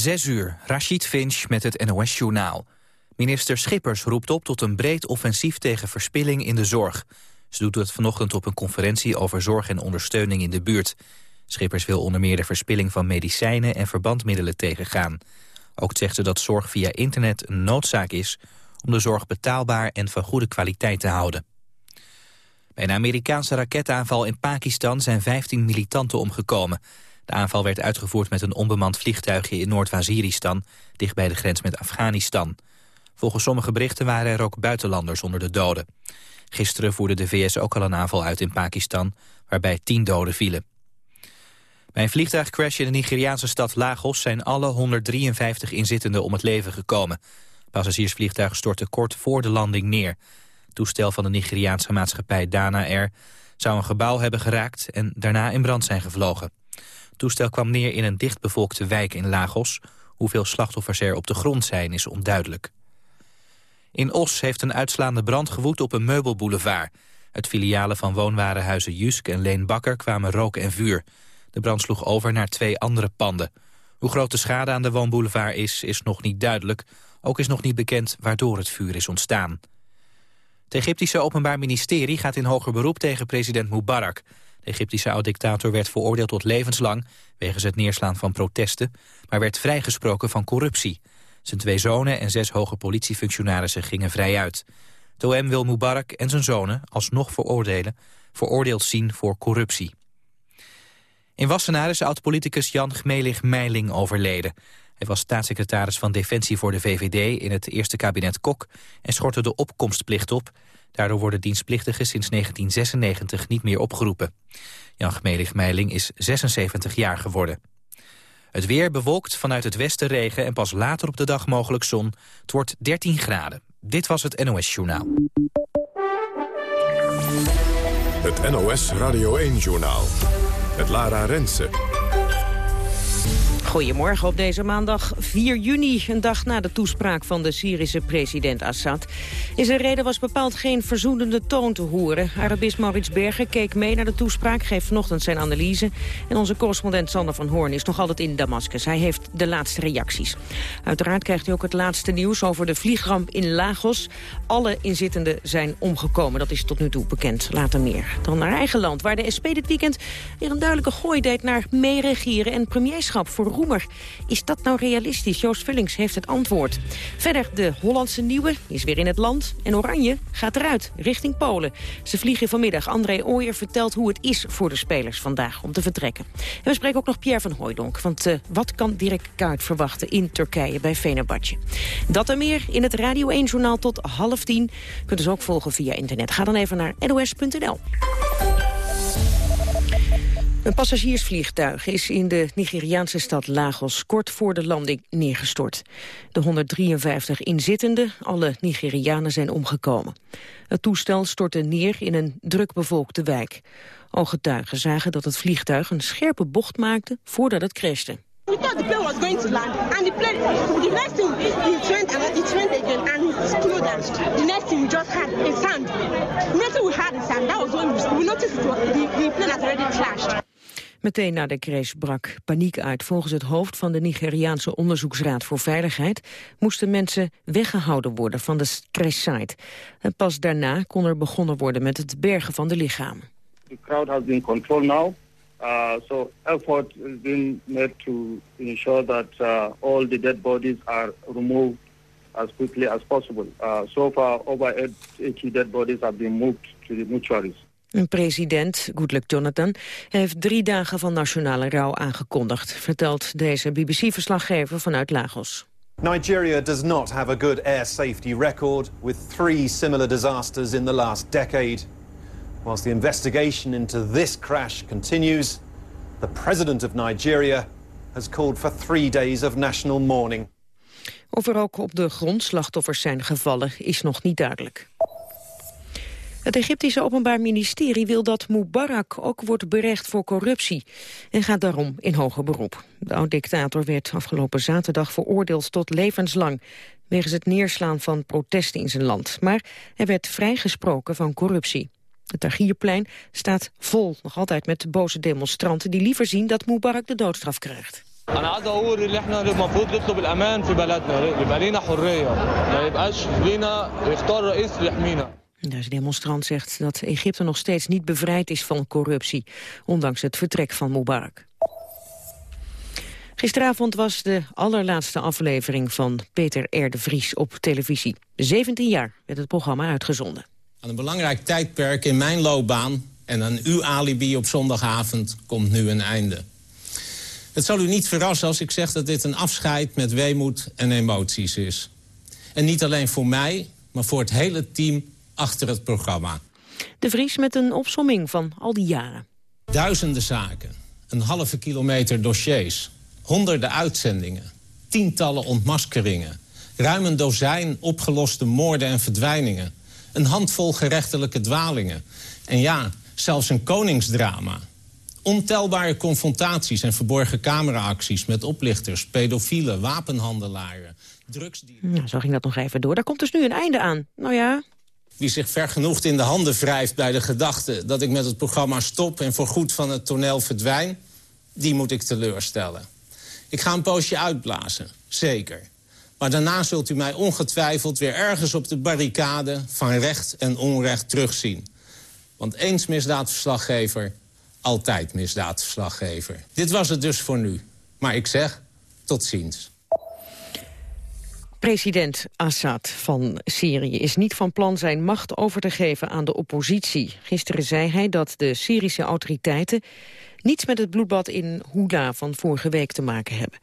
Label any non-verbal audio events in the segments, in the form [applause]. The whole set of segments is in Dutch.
Zes uur, Rashid Finch met het NOS-journaal. Minister Schippers roept op tot een breed offensief tegen verspilling in de zorg. Ze doet het vanochtend op een conferentie over zorg en ondersteuning in de buurt. Schippers wil onder meer de verspilling van medicijnen en verbandmiddelen tegengaan. Ook zegt ze dat zorg via internet een noodzaak is... om de zorg betaalbaar en van goede kwaliteit te houden. Bij een Amerikaanse raketaanval in Pakistan zijn 15 militanten omgekomen. De aanval werd uitgevoerd met een onbemand vliegtuigje in Noord-Waziristan... dicht bij de grens met Afghanistan. Volgens sommige berichten waren er ook buitenlanders onder de doden. Gisteren voerde de VS ook al een aanval uit in Pakistan... waarbij tien doden vielen. Bij een vliegtuigcrash in de Nigeriaanse stad Lagos... zijn alle 153 inzittenden om het leven gekomen. Het passagiersvliegtuig stortte kort voor de landing neer. Toestel van de Nigeriaanse maatschappij Dana Air... zou een gebouw hebben geraakt en daarna in brand zijn gevlogen. Het toestel kwam neer in een dichtbevolkte wijk in Lagos. Hoeveel slachtoffers er op de grond zijn is onduidelijk. In Os heeft een uitslaande brand gewoed op een meubelboulevard. Uit filialen van woonwarenhuizen Jusk en Leen Bakker kwamen rook en vuur. De brand sloeg over naar twee andere panden. Hoe groot de schade aan de woonboulevard is, is nog niet duidelijk. Ook is nog niet bekend waardoor het vuur is ontstaan. Het Egyptische Openbaar Ministerie gaat in hoger beroep tegen president Mubarak. De Egyptische oud-dictator werd veroordeeld tot levenslang... wegens het neerslaan van protesten, maar werd vrijgesproken van corruptie. Zijn twee zonen en zes hoge politiefunctionarissen gingen vrij uit. OM wil Mubarak en zijn zonen alsnog veroordelen, veroordeeld zien voor corruptie. In Wassenaar is oud-politicus Jan Gmelig Meiling overleden. Hij was staatssecretaris van Defensie voor de VVD in het eerste kabinet Kok... en schortte de opkomstplicht op. Daardoor worden dienstplichtigen sinds 1996 niet meer opgeroepen. Jan Gmelig Meiling is 76 jaar geworden. Het weer bewolkt vanuit het westen regen en pas later op de dag mogelijk zon. Het wordt 13 graden. Dit was het NOS Journaal. Het NOS Radio 1 Journaal. Het Lara Rensen. Goedemorgen op deze maandag 4 juni, een dag na de toespraak van de Syrische president Assad. In zijn reden was bepaald geen verzoenende toon te horen. Arabist Maurits Berger keek mee naar de toespraak, geeft vanochtend zijn analyse. En onze correspondent Sander van Hoorn is nog altijd in Damascus. Hij heeft de laatste reacties. Uiteraard krijgt hij ook het laatste nieuws over de vliegramp in Lagos. Alle inzittenden zijn omgekomen, dat is tot nu toe bekend. Later meer. Dan naar eigen land, waar de SP dit weekend weer een duidelijke gooi deed naar meeregieren en premierschap voor is dat nou realistisch? Joost Vullings heeft het antwoord. Verder de Hollandse Nieuwe is weer in het land. En Oranje gaat eruit, richting Polen. Ze vliegen vanmiddag. André Ooyer vertelt hoe het is voor de spelers vandaag om te vertrekken. En we spreken ook nog Pierre van Hooijdonk. Want uh, wat kan Dirk Kuyt verwachten in Turkije bij Fenerbahce? Dat en meer in het Radio 1-journaal tot half tien. Kunt dus ook volgen via internet. Ga dan even naar nos.nl. Een passagiersvliegtuig is in de Nigeriaanse stad Lagos kort voor de landing neergestort. De 153 inzittenden, alle Nigerianen, zijn omgekomen. Het toestel stortte neer in een drukbevolkte wijk. Ooggetuigen zagen dat het vliegtuig een scherpe bocht maakte voordat het crashte. We thought the plane was going to land, and the plane, the next thing, it went it went again, and it down. The next thing we just had a sound. The next thing we had a sound. That was when we noticed the, the plane had already crashed. Meteen na de crash brak paniek uit. Volgens het hoofd van de Nigeriaanse Onderzoeksraad voor Veiligheid... moesten mensen weggehouden worden van de crashsite. En pas daarna kon er begonnen worden met het bergen van de lichamen. The crowd has been controlled now. Uh, so effort is being made to ensure that uh, all the dead bodies are removed as quickly as possible. Uh, so far, over 80 dead bodies have been moved to the mortuaries. President, Goodluck Jonathan, heeft drie dagen van nationale rouw aangekondigd, vertelt deze BBC-verslaggever vanuit Lagos. Nigeria does not have a good air safety record, with three similar disasters in the last decade. Whilst the investigation into this crash continues, the president of Nigeria has called for three days of national mourning. Of er ook op de grond slachtoffers zijn gevallen, is nog niet duidelijk. Het Egyptische Openbaar Ministerie wil dat Mubarak ook wordt berecht voor corruptie en gaat daarom in hoger beroep. De oud-dictator werd afgelopen zaterdag veroordeeld tot levenslang wegens het neerslaan van protesten in zijn land. Maar hij werd vrijgesproken van corruptie. Het Tagierplein staat vol, nog altijd met boze demonstranten... die liever zien dat Mubarak de doodstraf krijgt. انا عايز اقول ان احنا المفروض نطلب الامان في بلدنا يبقى لينا حريه ما يبقاش لينا يختار رئيس يحمينا Deze demonstrant zegt dat Egypte nog steeds niet bevrijd is van corruptie, ondanks het vertrek van Mubarak. Gisteravond was de allerlaatste aflevering van Peter R. de Vries op televisie. 17 jaar werd het programma uitgezonden. Aan een belangrijk tijdperk in mijn loopbaan en aan uw alibi op zondagavond komt nu een einde. Het zal u niet verrassen als ik zeg dat dit een afscheid met weemoed en emoties is. En niet alleen voor mij, maar voor het hele team achter het programma. De Vries met een opsomming van al die jaren. Duizenden zaken, een halve kilometer dossiers, honderden uitzendingen... tientallen ontmaskeringen, ruim een dozijn opgeloste moorden en verdwijningen... een handvol gerechtelijke dwalingen en ja, zelfs een koningsdrama... Ontelbare confrontaties en verborgen cameraacties met oplichters, pedofielen, wapenhandelaren, drugsdieren. Ja, zo ging dat nog even door. Daar komt dus nu een einde aan. Nou ja, Wie zich vergenoegd in de handen wrijft bij de gedachte dat ik met het programma stop en voorgoed van het toneel verdwijn, die moet ik teleurstellen. Ik ga een poosje uitblazen, zeker. Maar daarna zult u mij ongetwijfeld weer ergens op de barricade van recht en onrecht terugzien. Want eens misdaadverslaggever, altijd misdaadverslaggever. Dit was het dus voor nu. Maar ik zeg, tot ziens. President Assad van Syrië is niet van plan zijn macht over te geven aan de oppositie. Gisteren zei hij dat de Syrische autoriteiten niets met het bloedbad in Houda van vorige week te maken hebben.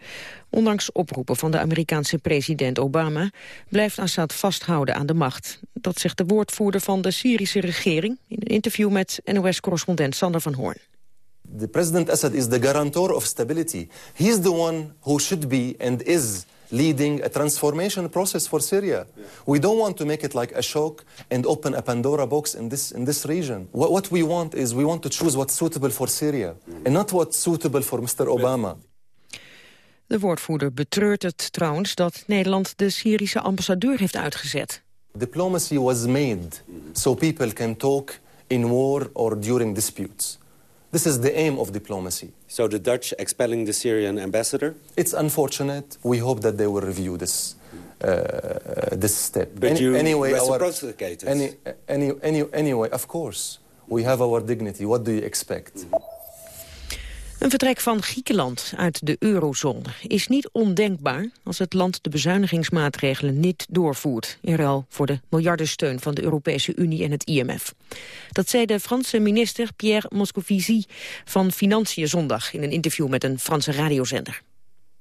Ondanks oproepen van de Amerikaanse president Obama blijft Assad vasthouden aan de macht. Dat zegt de woordvoerder van de Syrische regering in een interview met NOS-correspondent Sander van Hoorn. The President Assad is the guarantor of stability. He's the one who should be and is leading a transformation process for Syria. We don't want to make it like a shock and open a Pandora box in this, in this region. What, what we want is we want to choose what's suitable for Syria and not what's suitable for Mr. Obama. De woordvoerder betreurt het trouwens dat Nederland de Syrische ambassadeur heeft uitgezet. Diplomacy was made so people can talk in war or during disputes. This is the aim of diplomacy. So the Dutch expelling the Syrian ambassador? It's unfortunate. We hope that they will review this uh, this step. But you our, reciprocated. any, any, any, anyway, of course, we have our dignity. What do you expect? Een vertrek van Griekenland uit de eurozone is niet ondenkbaar als het land de bezuinigingsmaatregelen niet doorvoert, in ruil voor de miljardensteun van de Europese Unie en het IMF. Dat zei de Franse minister Pierre Moscovici van Financiën zondag in een interview met een Franse radiozender.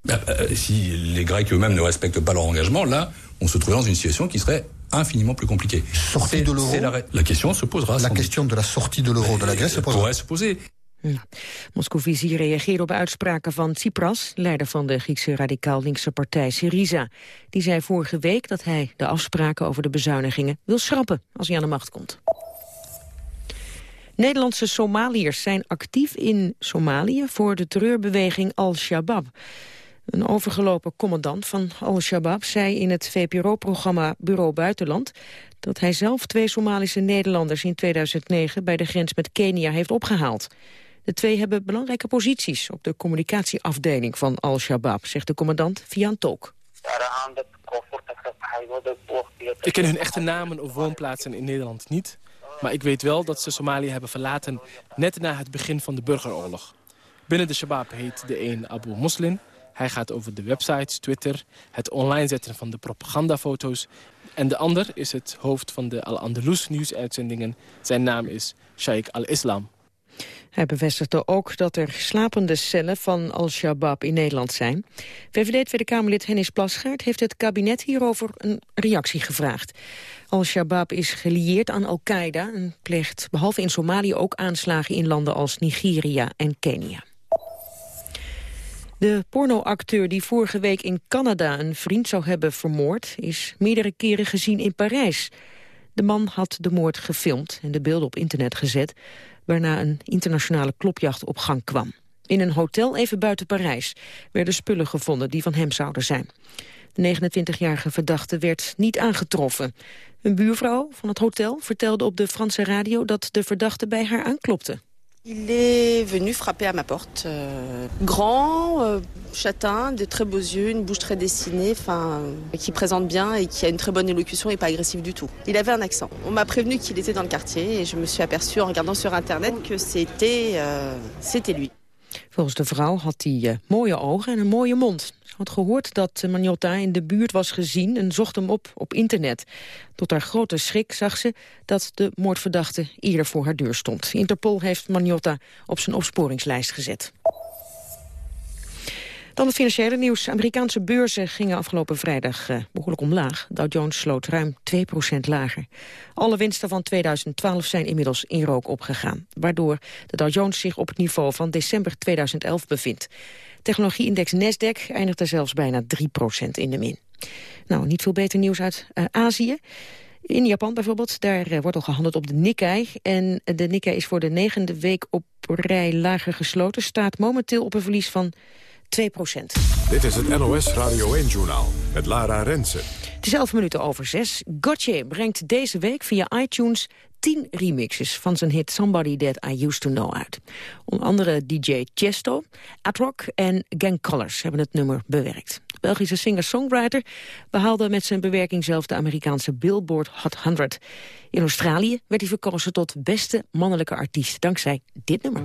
Euh, si les Grecs eux-mêmes ne respectent pas leur engagement, là, on se trouverait dans une situation qui serait infiniment plus compliquée. Sortie de l'euro la, la, question se posera. La question de la sortie de l'euro de la Grèce se posera. pourrait se poser. Ja. Moscovici reageerde op uitspraken van Tsipras, leider van de Griekse radicaal-linkse partij Syriza. Die zei vorige week dat hij de afspraken over de bezuinigingen wil schrappen als hij aan de macht komt. Nederlandse Somaliërs zijn actief in Somalië voor de terreurbeweging Al-Shabaab. Een overgelopen commandant van Al-Shabaab zei in het VPRO-programma Bureau Buitenland dat hij zelf twee Somalische Nederlanders in 2009 bij de grens met Kenia heeft opgehaald. De twee hebben belangrijke posities op de communicatieafdeling van Al-Shabaab, zegt de commandant via een tolk. Ik ken hun echte namen of woonplaatsen in Nederland niet. Maar ik weet wel dat ze Somalië hebben verlaten net na het begin van de burgeroorlog. Binnen de Shabab heet de een Abu Muslim. Hij gaat over de websites, Twitter, het online zetten van de propagandafoto's. En de ander is het hoofd van de Al-Andalus nieuwsuitzendingen. Zijn naam is Sheikh al-Islam. Hij bevestigde ook dat er slapende cellen van Al-Shabaab in Nederland zijn. VVD Tweede Kamerlid Hennis Plasgaard heeft het kabinet hierover een reactie gevraagd. Al-Shabaab is gelieerd aan Al-Qaeda en pleegt behalve in Somalië ook aanslagen in landen als Nigeria en Kenia. De pornoacteur die vorige week in Canada een vriend zou hebben vermoord... is meerdere keren gezien in Parijs. De man had de moord gefilmd en de beelden op internet gezet... waarna een internationale klopjacht op gang kwam. In een hotel even buiten Parijs werden spullen gevonden die van hem zouden zijn. De 29-jarige verdachte werd niet aangetroffen. Een buurvrouw van het hotel vertelde op de Franse radio dat de verdachte bij haar aanklopte. Il est venu frapper à ma porte. Euh, grand, euh, châtain, de très beaux yeux, une bouche très dessinée, enfin, euh, qui présente bien et qui a une très bonne élocution et pas agressif du tout. Il avait un accent. On m'a prévenu qu'il était dans le quartier et je me suis aperçue en regardant sur internet que c'était lui. Volgens de vrouw had hij uh, mooie ogen en een mooie mond. Had gehoord dat Magnotta in de buurt was gezien en zocht hem op op internet. Tot haar grote schrik zag ze dat de moordverdachte eerder voor haar deur stond. Interpol heeft Magnotta op zijn opsporingslijst gezet. Dan het financiële nieuws. Amerikaanse beurzen gingen afgelopen vrijdag uh, behoorlijk omlaag. Dow Jones sloot ruim 2% lager. Alle winsten van 2012 zijn inmiddels in rook opgegaan. Waardoor de Dow Jones zich op het niveau van december 2011 bevindt. Technologieindex Nasdaq eindigde zelfs bijna 3% in de min. Nou, niet veel beter nieuws uit uh, Azië. In Japan bijvoorbeeld, daar uh, wordt al gehandeld op de Nikkei. En de Nikkei is voor de negende week op rij lager gesloten. Staat momenteel op een verlies van 2% Dit is het NOS Radio 1-journaal met Lara Rensen. 11 minuten over 6. Gotye brengt deze week via iTunes 10 remixes van zijn hit Somebody That I Used To Know uit. Onder andere DJ Chesto, Atrock en Gang Colors hebben het nummer bewerkt. Belgische singer-songwriter behaalde met zijn bewerking zelf de Amerikaanse Billboard Hot 100. In Australië werd hij verkozen tot beste mannelijke artiest dankzij dit nummer.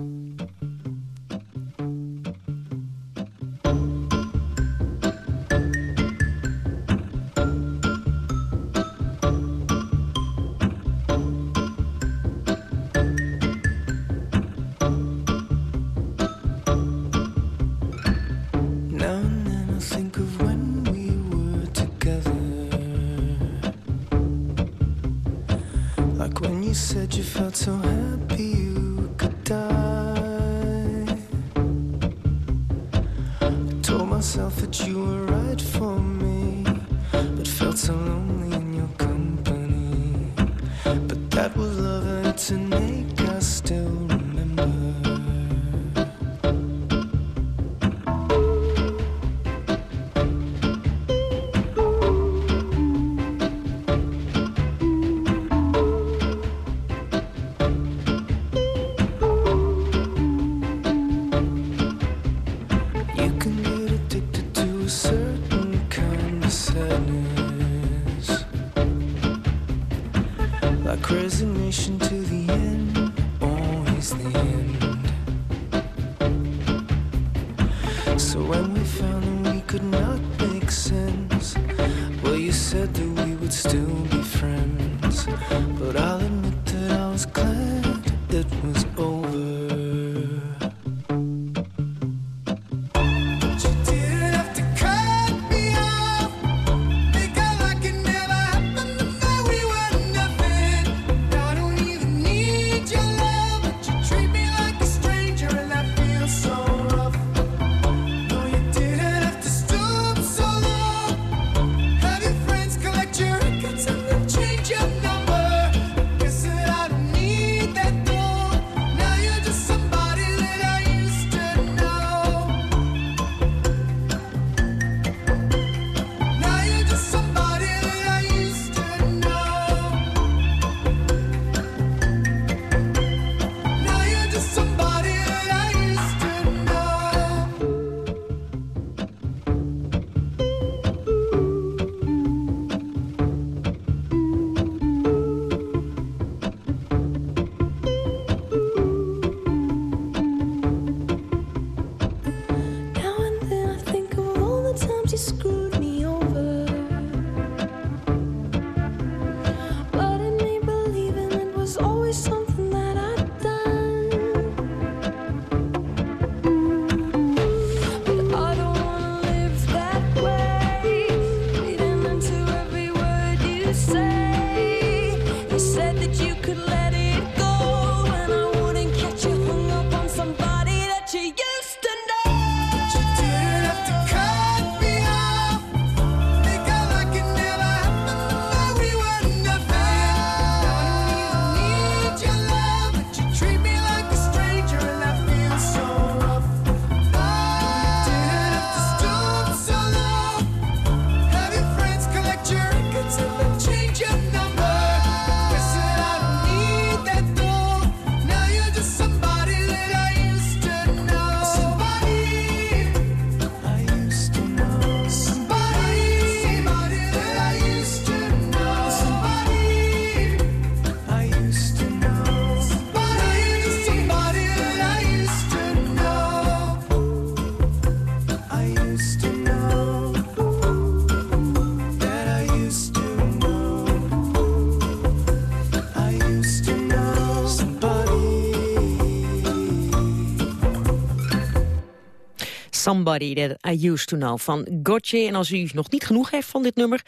Somebody That I Used To Know van Gotye. En als u nog niet genoeg heeft van dit nummer...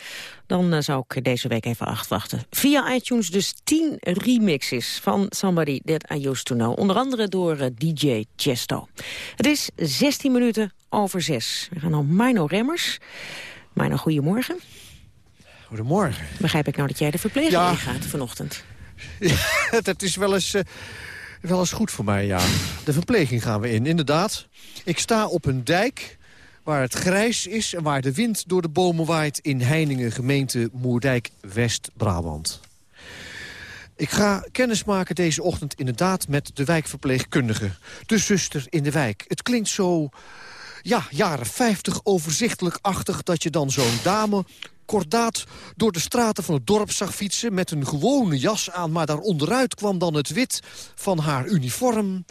dan eh, zou ik deze week even afwachten. Via iTunes dus 10 remixes van Somebody That I Used To Know. Onder andere door eh, DJ Chesto. Het is 16 minuten over 6. We gaan naar Mino Remmers. Mino, goedemorgen. Goedemorgen. Begrijp ik nou dat jij de verpleging Ja. ingaat vanochtend? [laughs] dat is wel eens, eh, wel eens goed voor mij, ja. De verpleging gaan we in, inderdaad. Ik sta op een dijk waar het grijs is... en waar de wind door de bomen waait in Heiningen, gemeente Moerdijk, West-Brabant. Ik ga kennismaken deze ochtend inderdaad met de wijkverpleegkundige. De zuster in de wijk. Het klinkt zo, ja, jaren 50 overzichtelijk-achtig... dat je dan zo'n dame kordaat door de straten van het dorp zag fietsen... met een gewone jas aan, maar daaronderuit kwam dan het wit van haar uniform...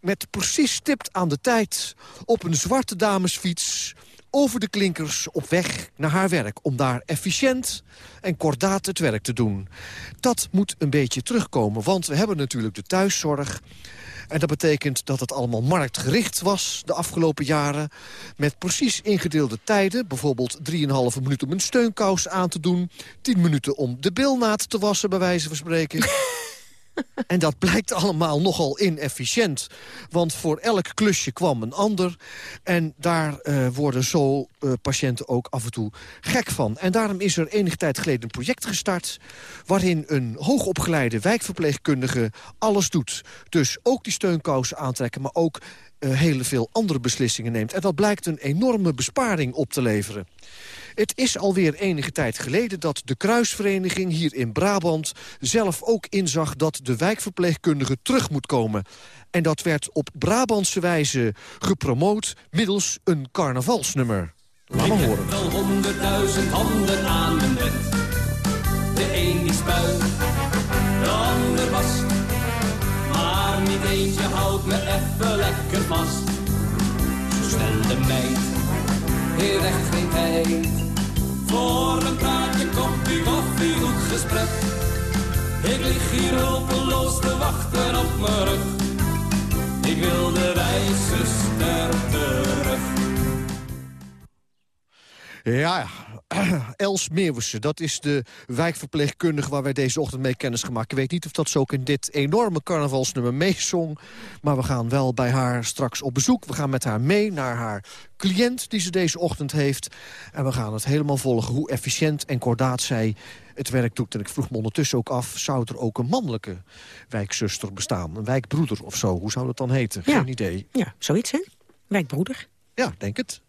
met precies stipt aan de tijd op een zwarte damesfiets over de klinkers op weg naar haar werk... om daar efficiënt en kordaat het werk te doen. Dat moet een beetje terugkomen, want we hebben natuurlijk de thuiszorg... En dat betekent dat het allemaal marktgericht was de afgelopen jaren. Met precies ingedeelde tijden. Bijvoorbeeld 3,5 minuten om een steunkous aan te doen. 10 minuten om de bilnaad te wassen, bij wijze van spreken. [laughs] En dat blijkt allemaal nogal inefficiënt. Want voor elk klusje kwam een ander. En daar eh, worden zo eh, patiënten ook af en toe gek van. En daarom is er enige tijd geleden een project gestart... waarin een hoogopgeleide wijkverpleegkundige alles doet. Dus ook die steunkousen aantrekken, maar ook eh, heel veel andere beslissingen neemt. En dat blijkt een enorme besparing op te leveren. Het is alweer enige tijd geleden dat de Kruisvereniging hier in Brabant zelf ook inzag dat de wijkverpleegkundige terug moet komen. En dat werd op Brabantse wijze gepromoot middels een carnavalsnummer. Laat maar horen. Wel honderdduizend handen aan mijn bed. De een die spuit, de ander was. Maar niet eentje houdt me even lekker vast. Zo snel de meid, heeft echt geen tijd. Voor een praatje, kopje koffie, goed gesprek. Ik lig hier hulpeloos te wachten op mijn rug. Ik wil de reiszuster terug. Ja, ja. [clears throat] Els Meeuwissen, dat is de wijkverpleegkundige... waar wij deze ochtend mee kennis gemaakt. Ik weet niet of dat ze ook in dit enorme carnavalsnummer meezong... maar we gaan wel bij haar straks op bezoek. We gaan met haar mee naar haar cliënt die ze deze ochtend heeft. En we gaan het helemaal volgen hoe efficiënt en kordaat zij het werk doet. En ik vroeg me ondertussen ook af, zou er ook een mannelijke wijkzuster bestaan? Een wijkbroeder of zo, hoe zou dat dan heten? Ja. Geen idee. Ja, zoiets, hè? Wijkbroeder. Ja, denk het.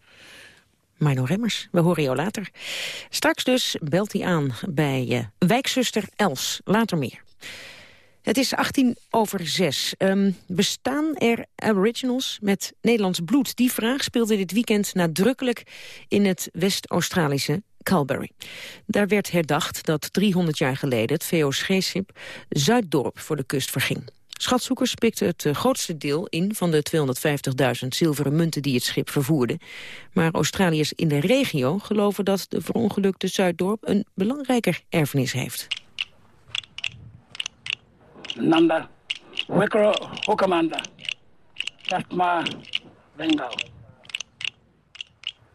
Mino Remmers, we horen jou later. Straks dus belt hij aan bij eh, wijkzuster Els. Later meer. Het is 18 over 6. Ehm, bestaan er aboriginals met Nederlands bloed? Die vraag speelde dit weekend nadrukkelijk in het West-Australische Calgary. Daar werd herdacht dat 300 jaar geleden het VOC-schip Zuiddorp voor de kust verging. Schatzoekers pikten het eh, grootste deel in van de 250.000 zilveren munten die het schip vervoerde. Maar Australiërs in de regio geloven dat de verongelukte Zuiddorp een belangrijker erfenis heeft. Nanda, Wekro Hokamanda, Tatma Bengal.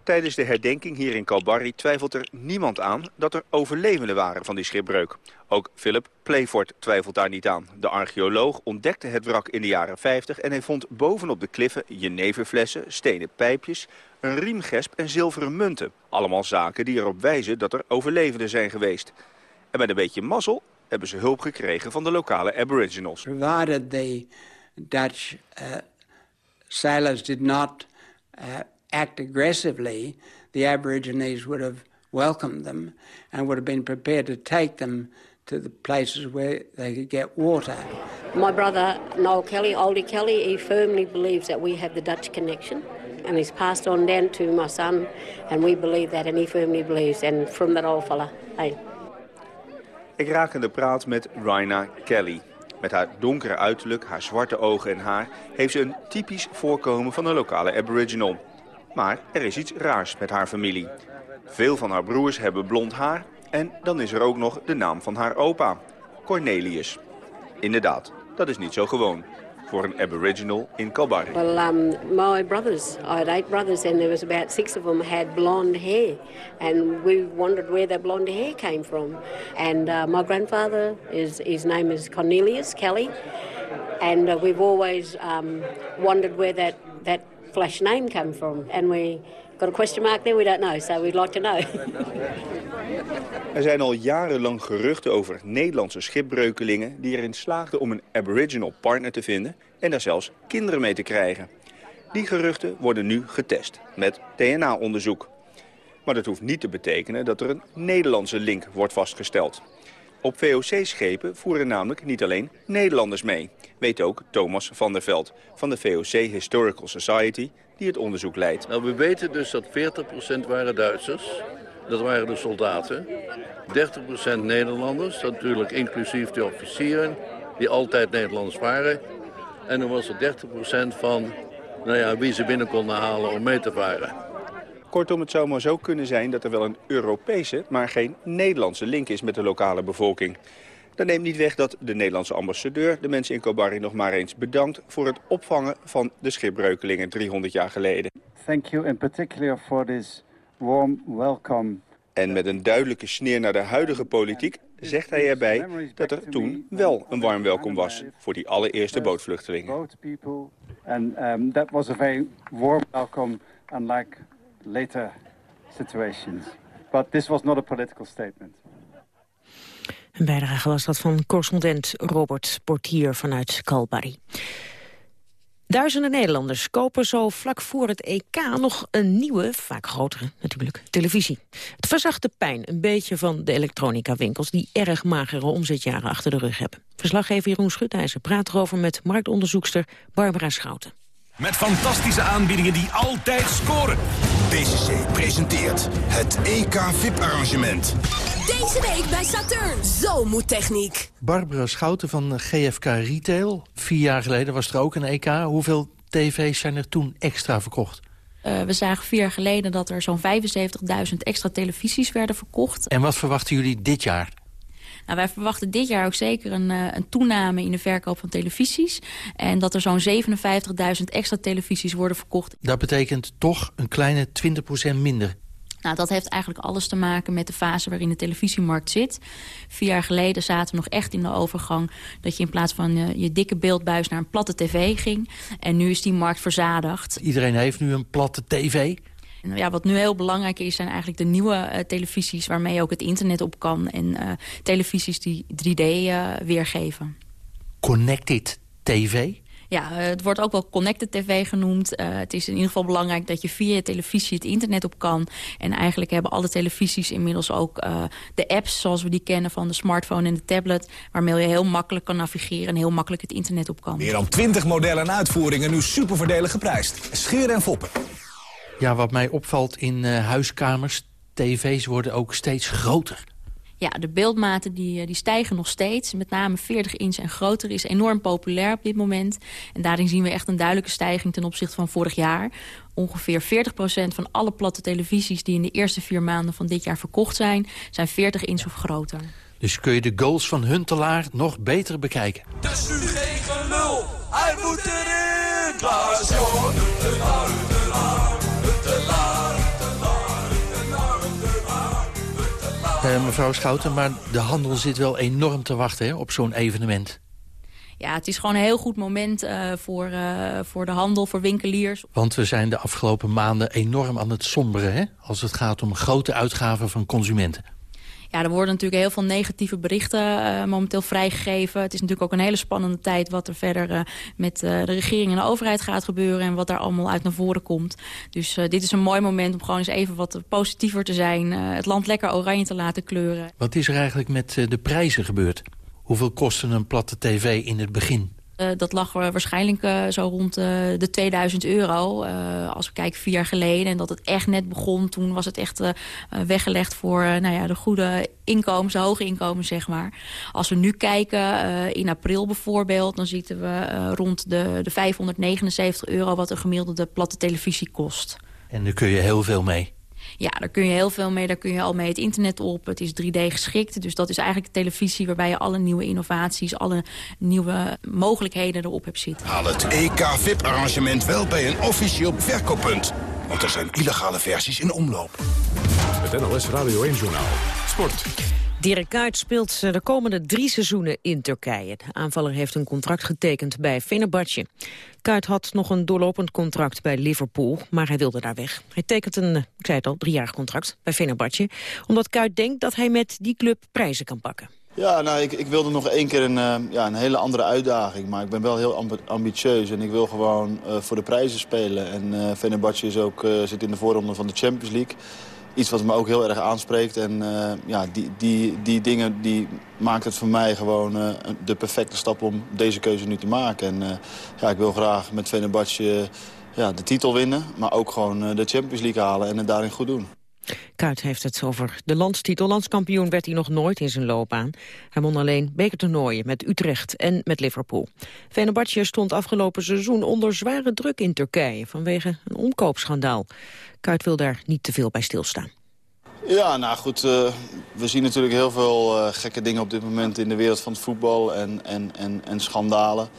Tijdens de herdenking hier in Kalbarri twijfelt er niemand aan dat er overlevenden waren van die schipbreuk. Ook Philip Playford twijfelt daar niet aan. De archeoloog ontdekte het wrak in de jaren 50 en hij vond bovenop de kliffen jeneverflessen, stenen pijpjes, een riemgesp en zilveren munten. Allemaal zaken die erop wijzen dat er overlevenden zijn geweest. En met een beetje mazzel hebben ze hulp gekregen van de lokale aboriginals. provided the Dutch uh, sailors did not uh, act aggressively, the Aborigines would have welcomed them and would have been prepared to take them to the places where they could get water. My brother, Noel Kelly, Oldie Kelly, he firmly believes that we have the Dutch connection and he's passed on down to my son and we believe that and he firmly believes and from that old fella, hey. Ik raak aan de praat met Raina Kelly. Met haar donkere uiterlijk, haar zwarte ogen en haar... heeft ze een typisch voorkomen van een lokale aboriginal. Maar er is iets raars met haar familie. Veel van haar broers hebben blond haar en dan is er ook nog de naam van haar opa, Cornelius. Inderdaad, dat is niet zo gewoon voor een aboriginal in Kalbarri. Well, um, my brothers, I had eight brothers, and there was about six of them had blonde hair, and we wondered where that blonde hair came from. And uh, my grandfather is his name is Cornelius Kelly, and uh, we've always um, wondered where that that flash name came from, and we got a question mark there. We don't know, so we'd like to know. [laughs] Er zijn al jarenlang geruchten over Nederlandse schipbreukelingen... die erin slaagden om een aboriginal partner te vinden... en daar zelfs kinderen mee te krijgen. Die geruchten worden nu getest met DNA-onderzoek. Maar dat hoeft niet te betekenen dat er een Nederlandse link wordt vastgesteld. Op VOC-schepen voeren namelijk niet alleen Nederlanders mee. Weet ook Thomas van der Veld van de VOC Historical Society... die het onderzoek leidt. Nou, we weten dus dat 40% waren Duitsers. Dat waren de soldaten. 30% Nederlanders, natuurlijk inclusief de officieren... die altijd Nederlands waren. En dan was er 30% van nou ja, wie ze binnen konden halen om mee te varen. Kortom, het zou maar zo kunnen zijn dat er wel een Europese, maar geen Nederlandse link is met de lokale bevolking. Dat neemt niet weg dat de Nederlandse ambassadeur de mensen in Kobari nog maar eens bedankt voor het opvangen van de schipbreukelingen 300 jaar geleden. Thank you in particular for this warm welcome. En met een duidelijke sneer naar de huidige politiek zegt hij erbij dat er toen wel een warm welkom was voor die allereerste bootvluchtelingen. And um, that was a very warm welcome, unlike later situations. But this was not a political statement. Een bijdrage was dat van correspondent Robert Portier vanuit Kalbari. Duizenden Nederlanders kopen zo vlak voor het EK nog een nieuwe, vaak grotere natuurlijk, televisie. Het verzacht de pijn een beetje van de elektronica-winkels... die erg magere omzetjaren achter de rug hebben. Verslaggever Jeroen Schutijzer praat erover met marktonderzoekster Barbara Schouten. Met fantastische aanbiedingen die altijd scoren. DCC presenteert het EK VIP-arrangement. Deze week bij Saturn. Zo moet techniek. Barbara Schouten van GFK Retail. Vier jaar geleden was er ook een EK. Hoeveel tv's zijn er toen extra verkocht? Uh, we zagen vier jaar geleden dat er zo'n 75.000 extra televisies werden verkocht. En wat verwachten jullie dit jaar? Nou, wij verwachten dit jaar ook zeker een, uh, een toename in de verkoop van televisies. En dat er zo'n 57.000 extra televisies worden verkocht. Dat betekent toch een kleine 20% minder. Nou, dat heeft eigenlijk alles te maken met de fase waarin de televisiemarkt zit. Vier jaar geleden zaten we nog echt in de overgang... dat je in plaats van uh, je dikke beeldbuis naar een platte tv ging. En nu is die markt verzadigd. Iedereen heeft nu een platte tv. En ja, wat nu heel belangrijk is, zijn eigenlijk de nieuwe uh, televisies... waarmee ook het internet op kan. En uh, televisies die 3D uh, weergeven. Connected TV? Ja, het wordt ook wel connected tv genoemd. Uh, het is in ieder geval belangrijk dat je via je televisie het internet op kan. En eigenlijk hebben alle televisies inmiddels ook uh, de apps zoals we die kennen van de smartphone en de tablet. Waarmee je heel makkelijk kan navigeren en heel makkelijk het internet op kan. Meer dan 20 modellen en uitvoeringen nu super voordelig geprijsd. Scheren en foppen. Ja, wat mij opvalt in uh, huiskamers, tv's worden ook steeds groter. Ja, de beeldmaten die, die stijgen nog steeds. Met name 40 inch en groter is enorm populair op dit moment. En daarin zien we echt een duidelijke stijging ten opzichte van vorig jaar. Ongeveer 40% van alle platte televisies die in de eerste vier maanden van dit jaar verkocht zijn... zijn 40 inch of groter. Dus kun je de goals van Huntelaar nog beter bekijken. Dus nu geen gelul, hij moet erin! Klaas Huntelaar, Uh, mevrouw Schouten, maar de handel zit wel enorm te wachten hè, op zo'n evenement. Ja, het is gewoon een heel goed moment uh, voor, uh, voor de handel, voor winkeliers. Want we zijn de afgelopen maanden enorm aan het somberen... Hè, als het gaat om grote uitgaven van consumenten. Ja, er worden natuurlijk heel veel negatieve berichten uh, momenteel vrijgegeven. Het is natuurlijk ook een hele spannende tijd wat er verder uh, met uh, de regering en de overheid gaat gebeuren... en wat daar allemaal uit naar voren komt. Dus dit is een mooi moment om gewoon eens even wat positiever te zijn. het land lekker oranje te laten kleuren. Wat is er eigenlijk met de prijzen gebeurd? Hoeveel kostte een platte tv in het begin? Uh, dat lag waarschijnlijk uh, zo rond uh, de 2000 euro. als we kijken vier jaar geleden en dat het echt net begon... toen was het echt weggelegd voor nou ja, de goede inkomens, de hoge inkomens, zeg maar. Als we nu kijken, in april bijvoorbeeld... dan zitten we rond de, de 579 euro wat een gemiddelde platte televisie kost. En daar kun je heel veel mee. Ja, daar kun je heel veel mee. Daar kun je al mee het internet op. Het is 3D geschikt. Dus dat is eigenlijk televisie waarbij je alle nieuwe innovaties... alle nieuwe mogelijkheden erop hebt zitten. Haal het EK-VIP-arrangement wel bij een officieel verkooppunt. Want er zijn illegale versies in omloop. Het NOS Radio 1-journaal. Sport. Dirk Kuyt speelt de komende drie seizoenen in Turkije. De aanvaller heeft een contract getekend bij Fenerbahce. Kuyt had nog een doorlopend contract bij Liverpool, maar hij wilde daar weg. Hij tekent een, ik zei het al, driejarig contract bij Fenerbahce... omdat Kuyt denkt dat hij met die club prijzen kan pakken. Ja, nou, ik, ik wilde nog één keer een, eh, ja, een hele andere uitdaging. Maar ik ben wel heel ambi- ambitieus en ik wil gewoon eh, voor de prijzen spelen. En eh Fenerbahce is ook, eh, zit in de voorronde van de Champions League. Iets wat me ook heel erg aanspreekt. En eh, ja, die, die, die dingen die maakt het voor mij gewoon eh, de perfecte stap om deze keuze nu te maken. En eh, ja, ik wil graag met Fenerbahce ja, de titel winnen. Maar ook gewoon de Champions League halen en het daarin goed doen. Kuyt heeft het over de landstitel. Landskampioen werd hij nog nooit in zijn loopbaan. Hij won alleen bekertoernooien met Utrecht en met Liverpool. Fenerbahce stond afgelopen seizoen onder zware druk in Turkije... vanwege een omkoopschandaal. Kuyt wil daar niet te veel bij stilstaan. Ja, nou goed, eh, we zien natuurlijk heel veel eh, gekke dingen op dit moment in de wereld van het voetbal en, en, en, en schandalen.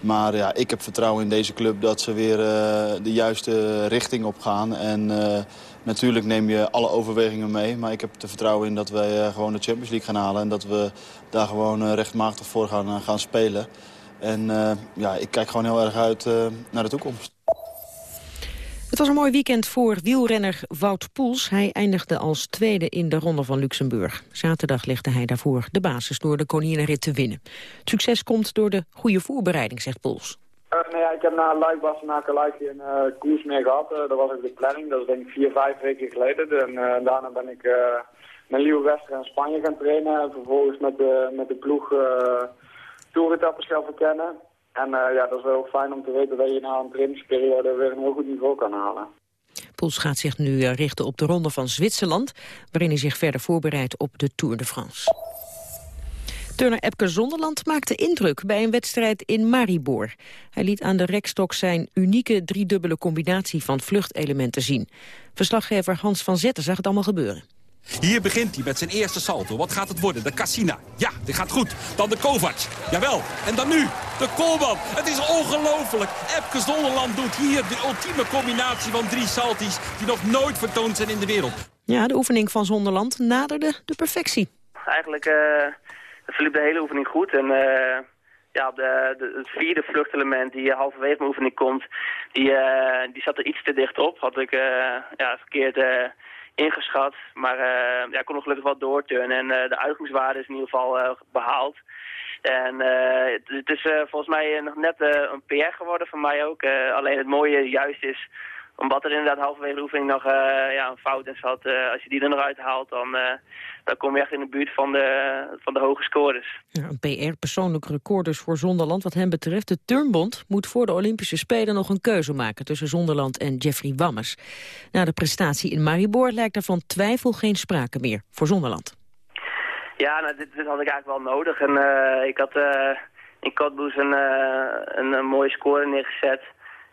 Maar ja, ik heb vertrouwen in deze club dat ze weer eh, de juiste richting op gaan. En natuurlijk neem je alle overwegingen mee. Maar ik heb er vertrouwen in dat wij eh, gewoon de Champions League gaan halen. En dat we daar gewoon eh, rechtmatig voor gaan, eh, gaan spelen. En ja, ik kijk gewoon heel erg uit naar de toekomst. Het was een mooi weekend voor wielrenner Wout Poels. Hij eindigde als tweede in de Ronde van Luxemburg. Zaterdag legde hij daarvoor de basis door de koninginrit te winnen. Het succes komt door de goede voorbereiding, zegt Poels. Uh, nou ja, ik heb na Luik Bastenaken Luik geen uh, koers meer gehad. Uh, dat was ook de planning. Dat is denk ik vier, vijf weken geleden. En daarna ben ik uh, naar Liewe-Wester in Spanje gaan trainen. En vervolgens met de, met de ploeg toeretappers gaan verkennen. En ja, dat is wel fijn om te weten dat je na een trainingsperiode weer een heel goed niveau kan halen. Poels gaat zich nu richten op de ronde van Zwitserland... waarin hij zich verder voorbereidt op de Tour de France. Turner Epke Zonderland maakte indruk bij een wedstrijd in Maribor. Hij liet aan de rekstok zijn unieke driedubbele combinatie van vluchtelementen zien. Verslaggever Hans van Zetten zag het allemaal gebeuren. Hier begint hij met zijn eerste salto. Wat gaat het worden? De Cassina. Ja, dit gaat goed. Dan de Kovac. Jawel. En dan nu de Koolman. Het is ongelooflijk. Epke Zonderland doet hier de ultieme combinatie van drie salties... die nog nooit vertoond zijn in de wereld. Ja, de oefening van Zonderland naderde de perfectie. Eigenlijk uh, verliep de hele oefening goed. En uh, ja, de, de, het vierde vluchtelement die halverwege mijn oefening komt... die, uh, die zat er iets te dicht op. Had ik ja, verkeerd ingeschat. Maar ja, ik kon nog gelukkig wel doorturnen. En de uitgangswaarde is in ieder geval behaald. En het, het, is volgens mij nog net een PR geworden voor mij ook. alleen het mooie juist is, omdat er inderdaad halverwege de oefening nog ja, een fout in zat. als je die er nog uithaalt, dan, dan kom je echt in de buurt van de, van de hoge scores. Ja, een PR, persoonlijk record dus voor Zonderland. Wat hem betreft, de Turnbond moet voor de Olympische Spelen nog een keuze maken tussen Zonderland en Jeffrey Wammers. Na de prestatie in Maribor lijkt er van twijfel geen sprake meer voor Zonderland. Ja, nou, dit, dit had ik eigenlijk wel nodig. En uh, ik had uh, in Cottbus een, uh, een, een, mooie score neergezet.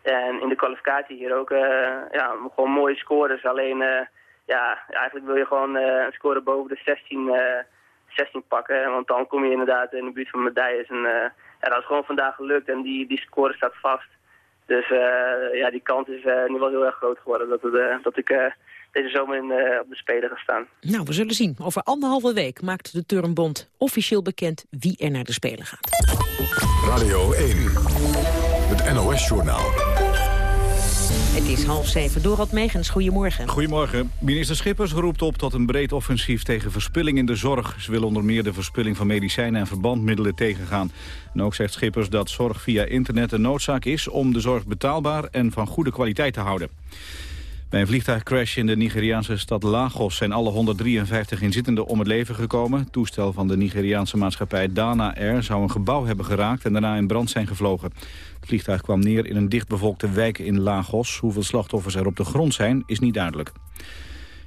En in de kwalificatie hier ook ja, gewoon mooie scores. Alleen, ja, eigenlijk wil je gewoon een score boven de 16, 16 pakken. Want dan kom je inderdaad in de buurt van medailles. En ja, dat is gewoon vandaag gelukt. En die, die score staat vast. Dus ja, die kans is nu wel heel erg groot geworden dat, het, dat ik deze zomer in, uh, op de Spelen gaan staan. Nou, we zullen zien. Over anderhalve week maakt de Turnbond officieel bekend wie er naar de Spelen gaat. Radio 1, het NOS-journaal. Het is half zeven. Dorot Megens, goedemorgen. Goedemorgen. Minister Schippers roept op tot een breed offensief tegen verspilling in de zorg. Ze wil onder meer de verspilling van medicijnen en verbandmiddelen tegengaan. En ook zegt Schippers dat zorg via internet een noodzaak is... om de zorg betaalbaar en van goede kwaliteit te houden. Bij een vliegtuigcrash in de Nigeriaanse stad Lagos zijn alle 153 inzittenden om het leven gekomen. Het toestel van de Nigeriaanse maatschappij Dana Air zou een gebouw hebben geraakt en daarna in brand zijn gevlogen. Het vliegtuig kwam neer in een dichtbevolkte wijk in Lagos. Hoeveel slachtoffers er op de grond zijn, is niet duidelijk.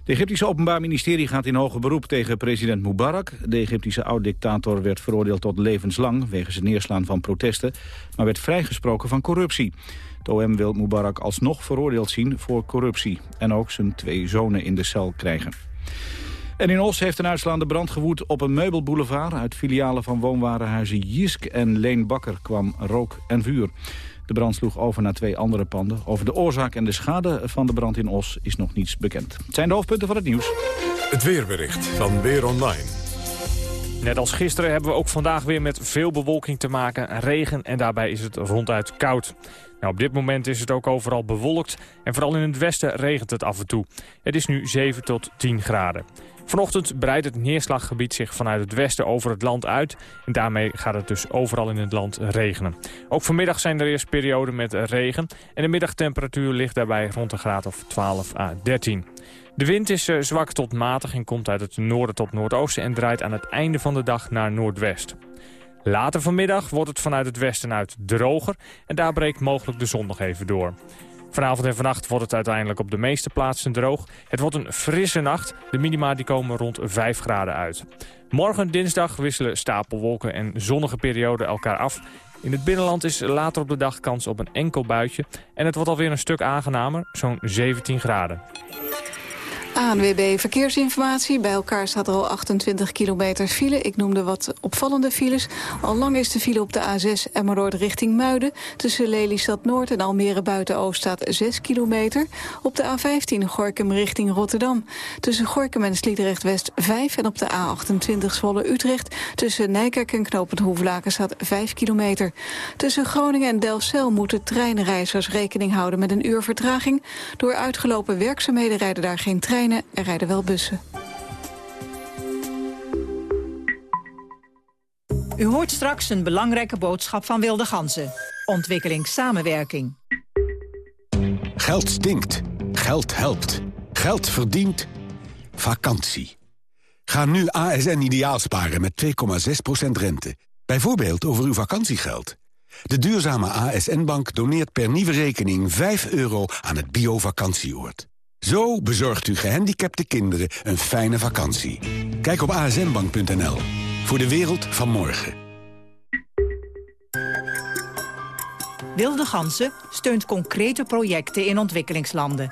De Egyptische Openbaar Ministerie gaat in hoger beroep tegen president Mubarak. De Egyptische oud-dictator werd veroordeeld tot levenslang... wegens het neerslaan van protesten, maar werd vrijgesproken van corruptie. Het OM wil Mubarak alsnog veroordeeld zien voor corruptie... en ook zijn twee zonen in de cel krijgen. En in Os heeft een uitslaande brand gewoed op een meubelboulevard. Uit filialen van woonwarenhuizen Jisk en Leen Bakker kwam rook en vuur. De brand sloeg over naar twee andere panden. Over de oorzaak en de schade van de brand in Os is nog niets bekend. Het zijn de hoofdpunten van het nieuws. Het weerbericht van Weer Online. Net als gisteren hebben we ook vandaag weer met veel bewolking te maken, regen en daarbij is het ronduit koud. Nou, op dit moment is het ook overal bewolkt en vooral in het westen regent het af en toe. Het is nu 7 tot 10 graden. Vanochtend breidt het neerslaggebied zich vanuit het westen over het land uit. En daarmee gaat het dus overal in het land regenen. Ook vanmiddag zijn er eerst perioden met regen. En de middagtemperatuur ligt daarbij rond een graad of 12 à 13. De wind is eh, zwak tot matig en komt uit het noorden tot noordoosten... en draait aan het einde van de dag naar noordwest. Later vanmiddag wordt het vanuit het westen uit droger... en daar breekt mogelijk de zon nog even door. Vanavond en vannacht wordt het uiteindelijk op de meeste plaatsen droog. Het wordt een frisse nacht. De minima die komen rond 5 graden uit. Morgen dinsdag wisselen stapelwolken en zonnige perioden elkaar af. In het binnenland is later op de dag kans op een enkel buitje. En het wordt alweer een stuk aangenamer, zo'n 17 graden. ANWB Verkeersinformatie. Bij elkaar staat er al 28 kilometer file. Ik noemde wat opvallende files. Al lang is de file op de A6 Emmeloord richting Muiden. Tussen Lelystad Noord en Almere Buiten-Oost staat 6 kilometer. Op de A15 Gorkum richting Rotterdam. Tussen Gorkum en Sliedrecht West 5. En op de A28 Zwolle-Utrecht. Tussen Nijkerk en Knopend Hoevelaken staat 5 kilometer. Tussen Groningen en Delfzijl moeten treinreizigers rekening houden met een uur vertraging. Door uitgelopen werkzaamheden rijden daar geen treinen er rijden wel bussen. U hoort straks een belangrijke boodschap van Wilde Ganzen. Ontwikkelingssamenwerking. Geld stinkt. Geld helpt. Geld verdient. Vakantie. Ga nu ASN ideaal sparen met 2,6% rente. Bijvoorbeeld over uw vakantiegeld. De duurzame ASN-bank doneert per nieuwe rekening 5 euro aan het bio-vakantieoord. Zo bezorgt u gehandicapte kinderen een fijne vakantie. Kijk op asnbank.nl. Voor de wereld van morgen. Wilde Ganzen steunt concrete projecten in ontwikkelingslanden.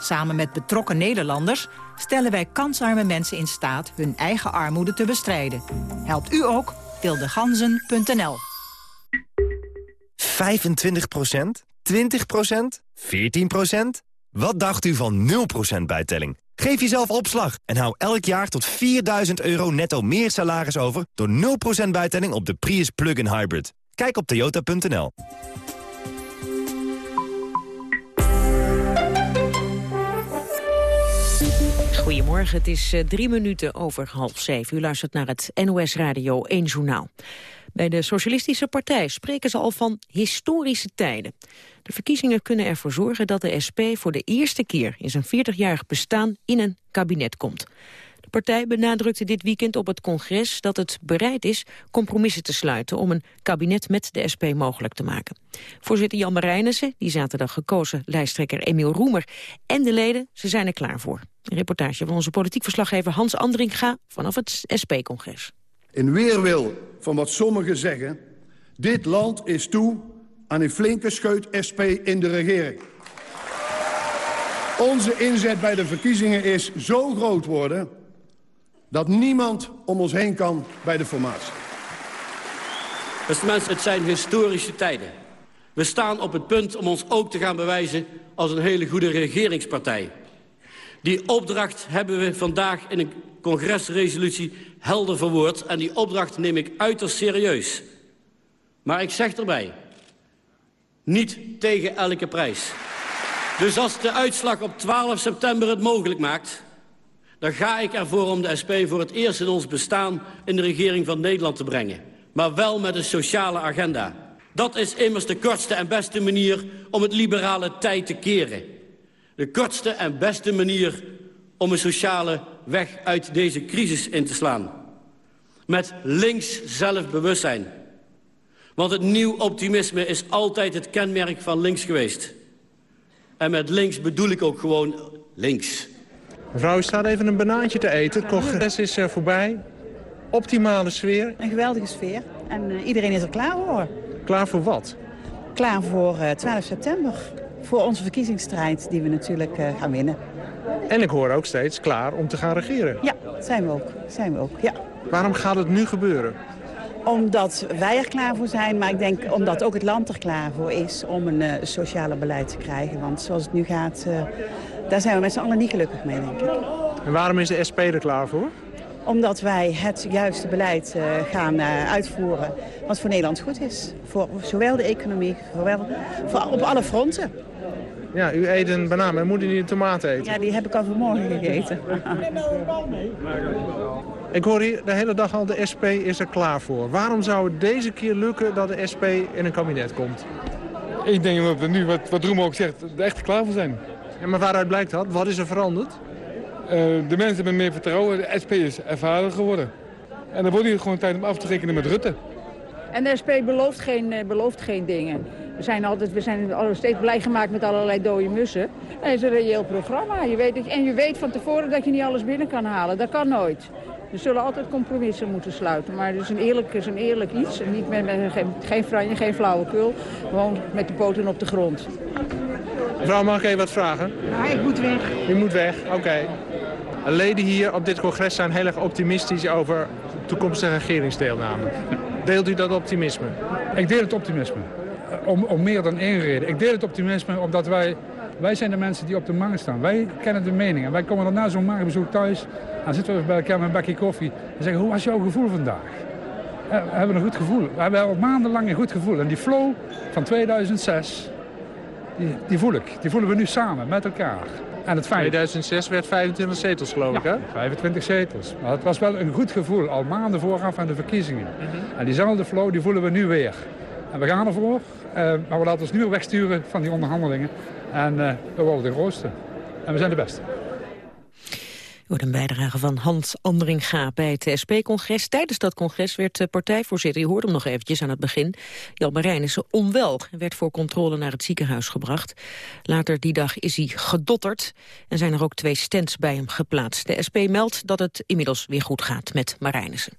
Samen met betrokken Nederlanders stellen wij kansarme mensen in staat... hun eigen armoede te bestrijden. Helpt u ook? wildeganzen.nl 25% 20% 14 Wat dacht u van 0% bijtelling? Geef jezelf opslag en hou elk jaar tot 4000 euro netto meer salaris over... door 0% bijtelling op de Prius Plug-in Hybrid. Kijk op toyota.nl. Goedemorgen, het is eh, drie minuten over half zeven. U luistert naar het NOS Radio 1 Journaal. Bij de Socialistische Partij spreken ze al van historische tijden. De verkiezingen kunnen ervoor zorgen dat de SP voor de eerste keer in zijn 40-jarig bestaan in een kabinet komt. De partij benadrukte dit weekend op het congres dat het bereid is compromissen te sluiten om een kabinet met de SP mogelijk te maken. Voorzitter Jan Marijnissen, die zaterdag gekozen lijsttrekker Emiel Roemer en de leden, ze zijn er klaar voor. Een reportage van onze politiek verslaggever Hans Andringa vanaf het SP-congres. In weerwil van wat sommigen zeggen... dit land is toe aan een flinke scheut SP in de regering. Onze inzet bij de verkiezingen is zo groot worden... dat niemand om ons heen kan bij de formatie. Beste mensen, het zijn historische tijden. We staan op het punt om ons ook te gaan bewijzen als een hele goede regeringspartij. Die opdracht hebben we vandaag in een congresresolutie helder verwoord... en die opdracht neem ik uiterst serieus. Maar ik zeg erbij, niet tegen elke prijs. Dus als de uitslag op 12 september het mogelijk maakt... dan ga ik ervoor om de SP voor het eerst in ons bestaan... in de regering van Nederland te brengen. Maar wel met een sociale agenda. Dat is immers de kortste en beste manier om het liberale tijd te keren. De kortste en beste manier om een sociale weg uit deze crisis in te slaan. Met links zelfbewustzijn. Want het nieuw optimisme is altijd het kenmerk van links geweest. En met links bedoel ik ook gewoon links. Mevrouw, u staat even een banaantje te eten. Het congres is eh, voorbij. Optimale sfeer. Een geweldige sfeer. En eh, iedereen is er klaar voor. Klaar voor wat? Klaar voor eh, 12 september. Voor onze verkiezingsstrijd die we natuurlijk eh, gaan winnen. En ik hoor ook steeds klaar om te gaan regeren. Ja, zijn we ook. Zijn we ook, ja. Waarom gaat het nu gebeuren? Omdat wij er klaar voor zijn, maar ik denk omdat ook het land er klaar voor is om een eh, sociale beleid te krijgen. Want zoals het nu gaat, eh, daar zijn we met z'n allen niet gelukkig mee, denk ik. En waarom is de SP er klaar voor? Omdat wij het juiste beleid eh, gaan eh, uitvoeren wat voor Nederland goed is. Voor zowel de economie, zowel voor, op alle fronten. Ja, u eet een banaan, maar moet u niet een tomaat eten? Ja, die heb ik al vanmorgen gegeten. Ik hoor hier de hele dag al, de SP is er klaar voor. Waarom zou het deze keer lukken dat de SP in een kabinet komt? Ik denk dat we nu, wat, wat Roem ook zegt, er echt klaar voor zijn. Ja, maar waaruit blijkt dat? Wat is er veranderd? Eh, de mensen hebben meer vertrouwen, de SP is ervaren geworden. En dan wordt hier gewoon tijd om af te rekenen met Rutte. En de SP belooft geen, eh, belooft geen dingen. We zijn, altijd, we zijn steeds blij gemaakt met allerlei dode mussen. Dat is een reëel programma. Je weet, dat- en je weet van tevoren dat je niet alles binnen kan halen. Dat kan nooit. Er zullen altijd compromissen moeten sluiten. Maar het is een eerlijk, is een eerlijk iets. En niet met, met geen, geen franje, geen flauwekul. Gewoon met de poten op de grond. Mevrouw, mag ik even wat vragen? Ja, ik moet weg. U moet weg, oké. Leden hier op dit congres zijn heel erg optimistisch over toekomstige regeringsdeelname. Deelt u dat optimisme? Ik deel het optimisme. Om, om meer dan één reden. Ik deel het optimisme omdat wij, wij zijn de mensen die op de markt staan. Wij kennen de meningen. Wij komen dan na zo'n marktbezoek thuis. Dan zitten we bij elkaar met een bakje koffie. En zeggen, hoe was jouw gevoel vandaag? Eh, We hebben een goed gevoel. We hebben al maandenlang een goed gevoel. En die flow van 2006, die, die voel ik. Die voelen we nu samen, met elkaar. En het feit... 2006 werd 25 zetels, geloof ik, hè? 25 zetels. Maar het was wel een goed gevoel, al maanden vooraf aan de verkiezingen. En diezelfde flow die voelen we nu weer. En we gaan ervoor, eh, maar we laten ons nu wegsturen van die onderhandelingen. En eh, we worden de grootste. En we zijn de beste. U hoort een bijdrage van Hans Andringa bij het SP-congres. Tijdens dat congres werd de partijvoorzitter, je hoorde hem nog eventjes aan het begin, Jan Marijnissen onwel en werd voor controle naar het ziekenhuis gebracht. Later die dag is hij gedotterd en zijn er ook twee stands bij hem geplaatst. De SP meldt dat het inmiddels weer goed gaat met Marijnissen.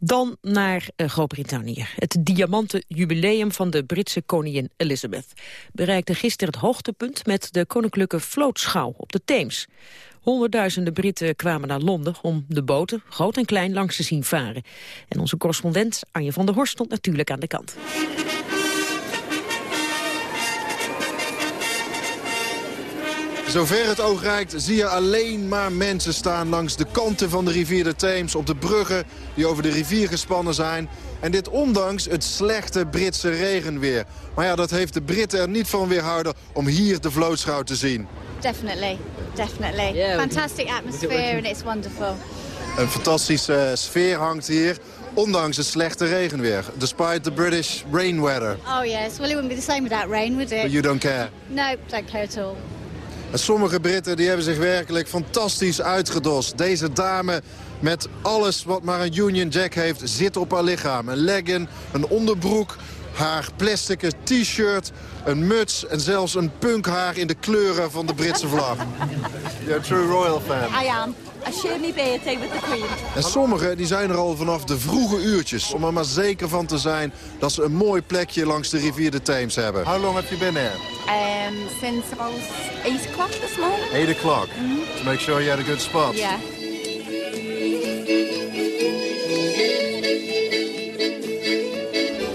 Dan naar eh, Groot-Brittannië. Het diamanten jubileum van de Britse koningin Elizabeth bereikte gisteren het hoogtepunt met de koninklijke vlootschouw op de Theems. Honderdduizenden Britten kwamen naar Londen om de boten, groot en klein, langs te zien varen. En onze correspondent Anje van der Horst stond natuurlijk aan de kant. Zover het oog reikt zie je alleen maar mensen staan langs de kanten van de rivier de Theems... op de bruggen die over de rivier gespannen zijn. En dit ondanks het slechte Britse regenweer. Maar ja, dat heeft de Britten er niet van weerhouden om hier de vlootschouw te zien. Definitely, definitely. Yeah, Fantastic atmosphere and it's wonderful. Een fantastische sfeer hangt hier, ondanks het slechte regenweer. Despite the British rain weather. Oh yes, well it wouldn't be the same without rain, would it? But you don't care. No, don't care at all. En sommige Britten die hebben zich werkelijk fantastisch uitgedost. Deze dame met alles wat maar een Union Jack heeft zit op haar lichaam. Een legging, een onderbroek, haar plastic t-shirt, een muts... en zelfs een punkhaar in de kleuren van de Britse vlag. You're a true royal fan. I am. With the Queen. En sommigen die zijn er al vanaf de vroege uurtjes... om er maar zeker van te zijn dat ze een mooi plekje langs de rivier de Theems hebben. How long have you been here? Um, since about 8 o'clock this morning. 8 o'clock. To make sure you had a good spot. Yeah.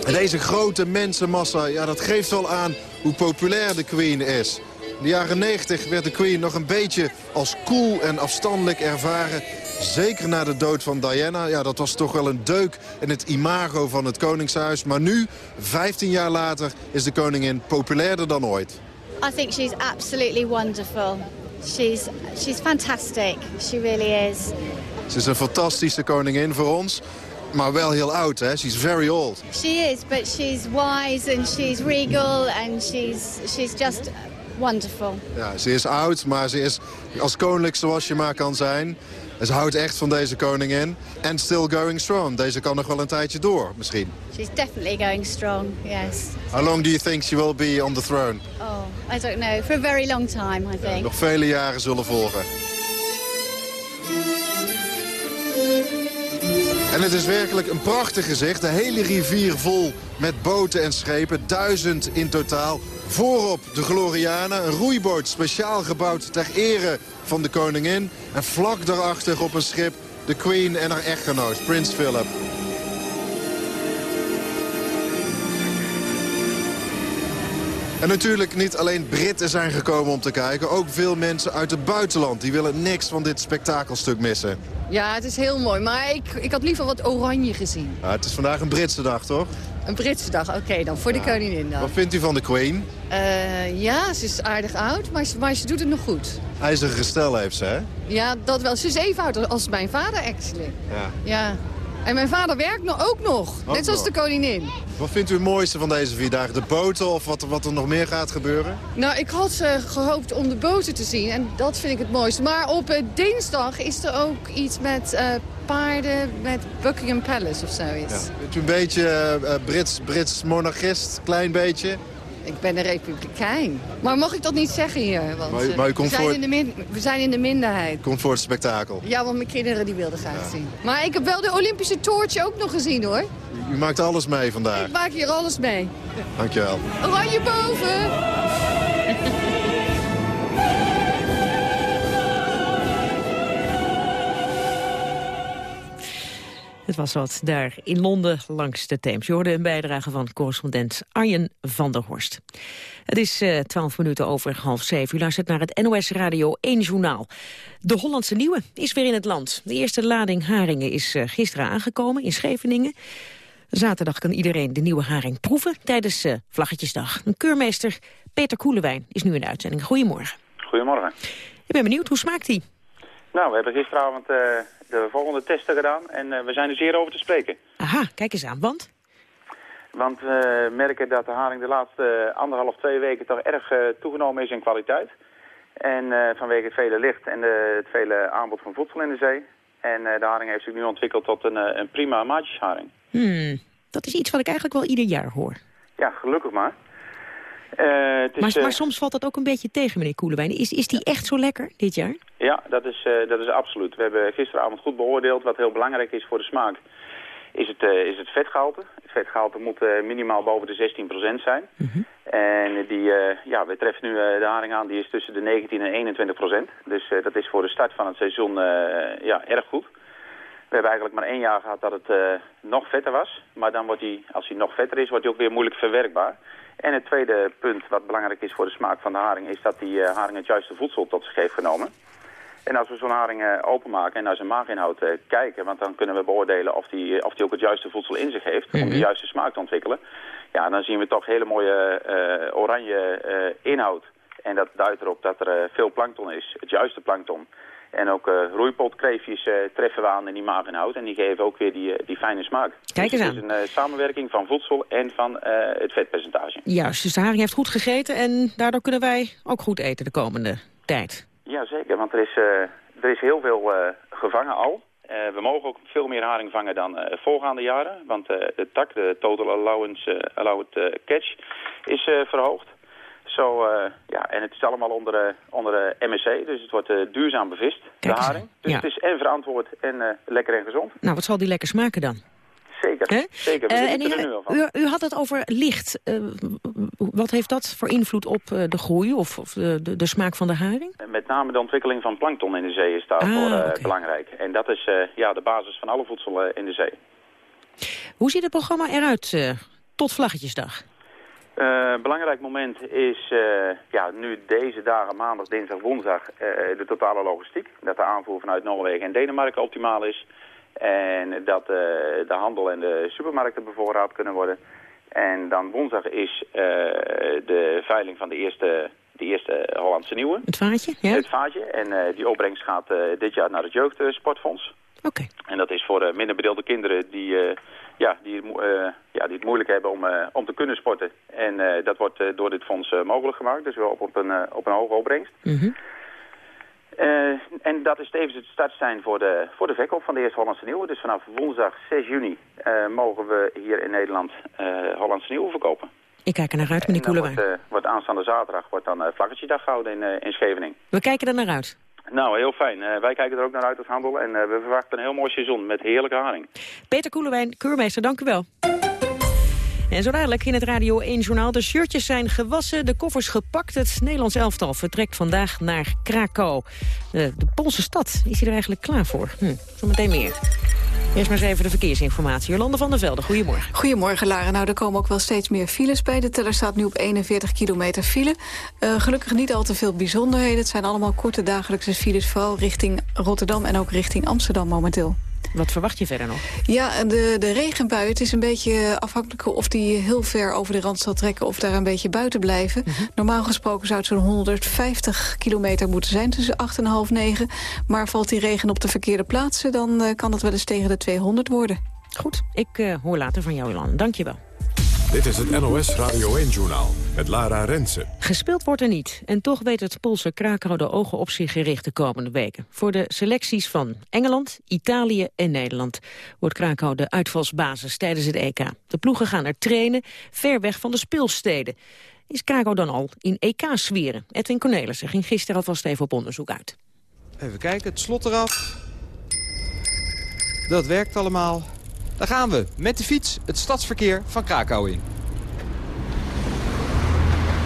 En deze grote mensenmassa, ja, dat geeft wel aan hoe populair de Queen is. In de jaren 90 werd de Queen nog een beetje als cool en afstandelijk ervaren. Zeker na de dood van Diana. Ja, dat was toch wel een deuk in het imago van het Koningshuis. Maar nu, 15 jaar later, is de koningin populairder dan ooit. I think she's absolutely wonderful. She's, she's fantastic. She really is. Ze is een fantastische koningin voor ons. Maar wel heel oud, hè? She's very old. She is, but she's wise and she's regal and she's, she's just wonderful. Ja, ze is oud, maar ze is als koninklijk zoals je maar kan zijn. En ze houdt echt van deze koningin. En still going strong. Deze kan nog wel een tijdje door, misschien. She's definitely going strong, yes. How long do you think she will be on the throne? Oh, I don't know. For a very long time, I think. Nog vele jaren zullen volgen. En het is werkelijk een prachtig gezicht. De hele rivier vol met boten en schepen. Duizend in totaal. Voorop de Gloriana, een roeiboot speciaal gebouwd ter ere van de koningin. En vlak daarachter op een schip de Queen en haar echtgenoot, Prins Philip. En natuurlijk niet alleen Britten zijn gekomen om te kijken. Ook veel mensen uit het buitenland. Die willen niks van dit spektakelstuk missen. Ja, het is heel mooi. Maar ik, ik had liever wat oranje gezien. Ja, het is vandaag een Britse dag, toch? Een Britse dag, oké dan. Voor de koningin dan. Wat vindt u van de Queen? Eh, ja, ze is aardig oud, maar ze, maar ze doet het nog goed. IJzeren gestel heeft ze, hè? Ja, dat wel. Ze is even oud als mijn vader, actually. Ja. Ja. En mijn vader werkt nog, ook nog. Ook net zoals nog. de koningin. Wat vindt u het mooiste van deze vier dagen? De boten of wat, wat er nog meer gaat gebeuren? Nou, ik had eh, gehoopt om de boten te zien en dat vind ik het mooiste. Maar op eh, dinsdag is er ook iets met eh, paarden met Buckingham Palace of zoiets. Ja. Bent u een beetje Brits, Brits monarchist? Klein beetje? Ik ben een republikein. Maar mag ik dat niet zeggen hier? Want, Maar u- eh, maar u we, zijn in de min- we zijn in de minderheid. Komt voor het spektakel. Ja, want mijn kinderen die wilden graag zien. Maar ik heb wel de Olympische toortje ook nog gezien hoor. U maakt alles mee vandaag. Ik maak hier alles mee. Dankjewel. Oranje boven! Het was wat daar in Londen langs de Theems. Je hoorde een bijdrage van correspondent Arjen van der Horst. Het is eh, twaalf minuten over half zeven. U luistert naar het NOS Radio 1 Journaal. De Hollandse Nieuwe is weer in het land. De eerste lading haringen is eh, gisteren aangekomen in Scheveningen. Zaterdag kan iedereen de nieuwe haring proeven tijdens eh, Vlaggetjesdag. Een keurmeester Peter Koelewijn is nu in de uitzending. Goedemorgen. Goedemorgen. Ik ben benieuwd, hoe smaakt die? Nou, we hebben gisteravond de volgende testen gedaan en eh, we zijn er zeer over te spreken. Aha, kijk eens aan, want? Want we merken dat de haring de laatste anderhalf, twee weken toch erg eh, toegenomen is in kwaliteit. En eh, vanwege het vele licht en de, het vele aanbod van voedsel in de zee. En de haring heeft zich nu ontwikkeld tot een, een prima maatjesharing. Hmm, dat is iets wat ik eigenlijk wel ieder jaar hoor. Ja, gelukkig maar. Eh, het is, Maar, eh, maar soms valt dat ook een beetje tegen, meneer Koelewijn. Is, is die echt zo lekker dit jaar? Ja, dat is, eh, dat is absoluut. We hebben gisteravond goed beoordeeld. Wat heel belangrijk is voor de smaak, is het, is het vetgehalte. Het vetgehalte moet minimaal boven de 16% zijn. En die, ja, we treffen nu de haring aan, die is tussen de 19 en 21%. Dus dat is voor de start van het seizoen ja, erg goed. We hebben eigenlijk maar één jaar gehad dat het nog vetter was. Maar dan wordt hij, als hij nog vetter is, wordt hij ook weer moeilijk verwerkbaar. En het tweede punt wat belangrijk is voor de smaak van de haring... is dat die eh, haring het juiste voedsel tot zich heeft genomen. En als we zo'n haring eh, openmaken en naar zijn maaginhoud eh, kijken... want dan kunnen we beoordelen of die, of die ook het juiste voedsel in zich heeft... om de juiste smaak te ontwikkelen. Ja, dan zien we toch hele mooie oranje inhoud. En dat duidt erop dat er veel plankton is, het juiste plankton. En ook eh roeipotkreefjes eh, treffen we aan in die maaginhoud. En die geven ook weer die, eh, die fijne smaak. Kijk Dus eens het is een samenwerking van voedsel en van het vetpercentage. Juist, dus de haring heeft goed gegeten en daardoor kunnen wij ook goed eten de komende tijd. Ja, zeker. Want er is, er is heel veel gevangen al. We mogen ook veel meer haring vangen dan voorgaande jaren. Want de tak, de total allowance, allowed catch, is verhoogd. Zo, eh, ja, en het is allemaal onder, eh, onder de MSC, dus het wordt eh, duurzaam bevist, Kijk de haring. Dus Ja. het is en verantwoord en eh, lekker en gezond. Nou, wat zal die lekker smaken dan? Zeker, zeker. We Eh, en er u, nu al van. u, u had het over licht. Eh, wat heeft dat voor invloed op eh, de groei of, of de, de, smaak van de haring? Met name de ontwikkeling van plankton in de zee is daarvoor Ah, eh, belangrijk. En dat is eh, ja, de basis van alle voedsel eh, in de zee. Hoe ziet het programma eruit eh, tot Vlaggetjesdag? Eh, belangrijk moment is uh, ja, nu deze dagen, maandag, dinsdag, woensdag, uh, de totale logistiek. Dat de aanvoer vanuit Noorwegen en Denemarken optimaal is. En dat uh, de handel en de supermarkten bevoorraad kunnen worden. En dan woensdag is uh, de veiling van de eerste, de eerste Hollandse Nieuwe. Het vaatje, ja? Het vaatje. En die opbrengst gaat dit jaar naar het Jeugdsportfonds. Oké. Okay. En dat is voor minder bedeelde kinderen die ja, die, uh, ja, die het moeilijk hebben om, uh, om te kunnen sporten. En uh, dat wordt door dit fonds mogelijk gemaakt, dus wel op, op, een, op een hoge opbrengst. Mm -hmm. en dat is tevens het startsein voor de, voor de verkoop van de eerste Hollandse Nieuwe. Dus vanaf woensdag 6 juni mogen we hier in Nederland Hollandse Nieuwe verkopen. Ik kijk er naar uit, meneer Koelewijn. wordt, eh, wordt aanstaande zaterdag wordt dan uh, Vlaggetjesdag gehouden in, eh, in Scheveningen. We kijken er naar uit. Nou, heel fijn. Eh, wij kijken er ook naar uit als handel. En eh, we verwachten een heel mooi seizoen met heerlijke haring. Peter Koelewijn, keurmeester, dank u wel. En zo dadelijk in het Radio 1-journaal. De shirtjes zijn gewassen, de koffers gepakt. Het Nederlands elftal vertrekt vandaag naar Krakau. De, de Poolse stad, is hij er eigenlijk klaar voor? Hm, zometeen meer. Eerst maar eens even de verkeersinformatie. Jolande van der Velde, goedemorgen. Goedemorgen, Lara. Nou, er komen ook wel steeds meer files bij. De teller staat nu op 41 kilometer file. Uh, gelukkig niet al te veel bijzonderheden. Het zijn allemaal korte dagelijkse files, vooral richting Rotterdam en ook richting Amsterdam momenteel. Wat verwacht je verder nog? Ja, de, de regenbui, het is een beetje afhankelijk of die heel ver over de rand zal trekken... of daar een beetje buiten blijven. Mm -hmm. Normaal gesproken zou het zo'n 150 kilometer moeten zijn tussen 8 en half 9. Maar valt die regen op de verkeerde plaatsen... dan uh, kan het wel eens tegen de 200 worden. Goed, ik uh, hoor later van jou, Jolan. Dank je wel. Dit is het NOS Radio 1-journaal met Lara Rensen. Gespeeld wordt er niet. En toch weet het Poolse Krakau de ogen op zich gericht de komende weken. Voor de selecties van Engeland, Italië en Nederland... wordt Krakau de uitvalsbasis tijdens het EK. De ploegen gaan er trainen, ver weg van de speelsteden. Is Krakau dan al in EK-sferen? Edwin Cornelissen ging gisteren alvast even op onderzoek uit. Even kijken, het slot eraf. Dat werkt allemaal. Daar gaan we, met de fiets, het stadsverkeer van Krakau in.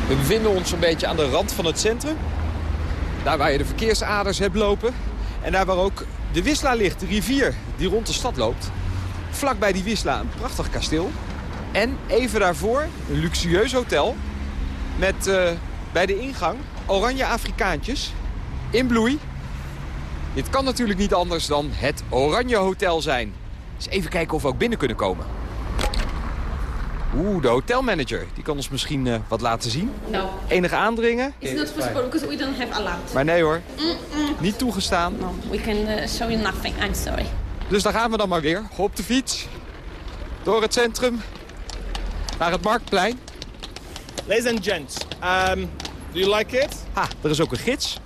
We bevinden ons een beetje aan de rand van het centrum. Daar waar je de verkeersaders hebt lopen. En daar waar ook de Wisla ligt, de rivier die rond de stad loopt. Vlak bij die Wisla een prachtig kasteel. En even daarvoor een luxueus hotel. Met uh, bij de ingang oranje Afrikaantjes in bloei. Dit kan natuurlijk niet anders dan het Oranje Hotel zijn. Dus even kijken of we ook binnen kunnen komen. Oeh, de hotelmanager. Die kan ons misschien uh, wat laten zien. No. Enige aandringen? It's not possible because we don't have alarm. Maar nee hoor. Mm -mm. Niet toegestaan. No, we can uh, show you nothing. I'm sorry. Dus daar gaan we dan maar weer. Op de fiets. Door het centrum. Naar het Marktplein. Ladies and gents, um, do you like it? Ha, er is ook een gids.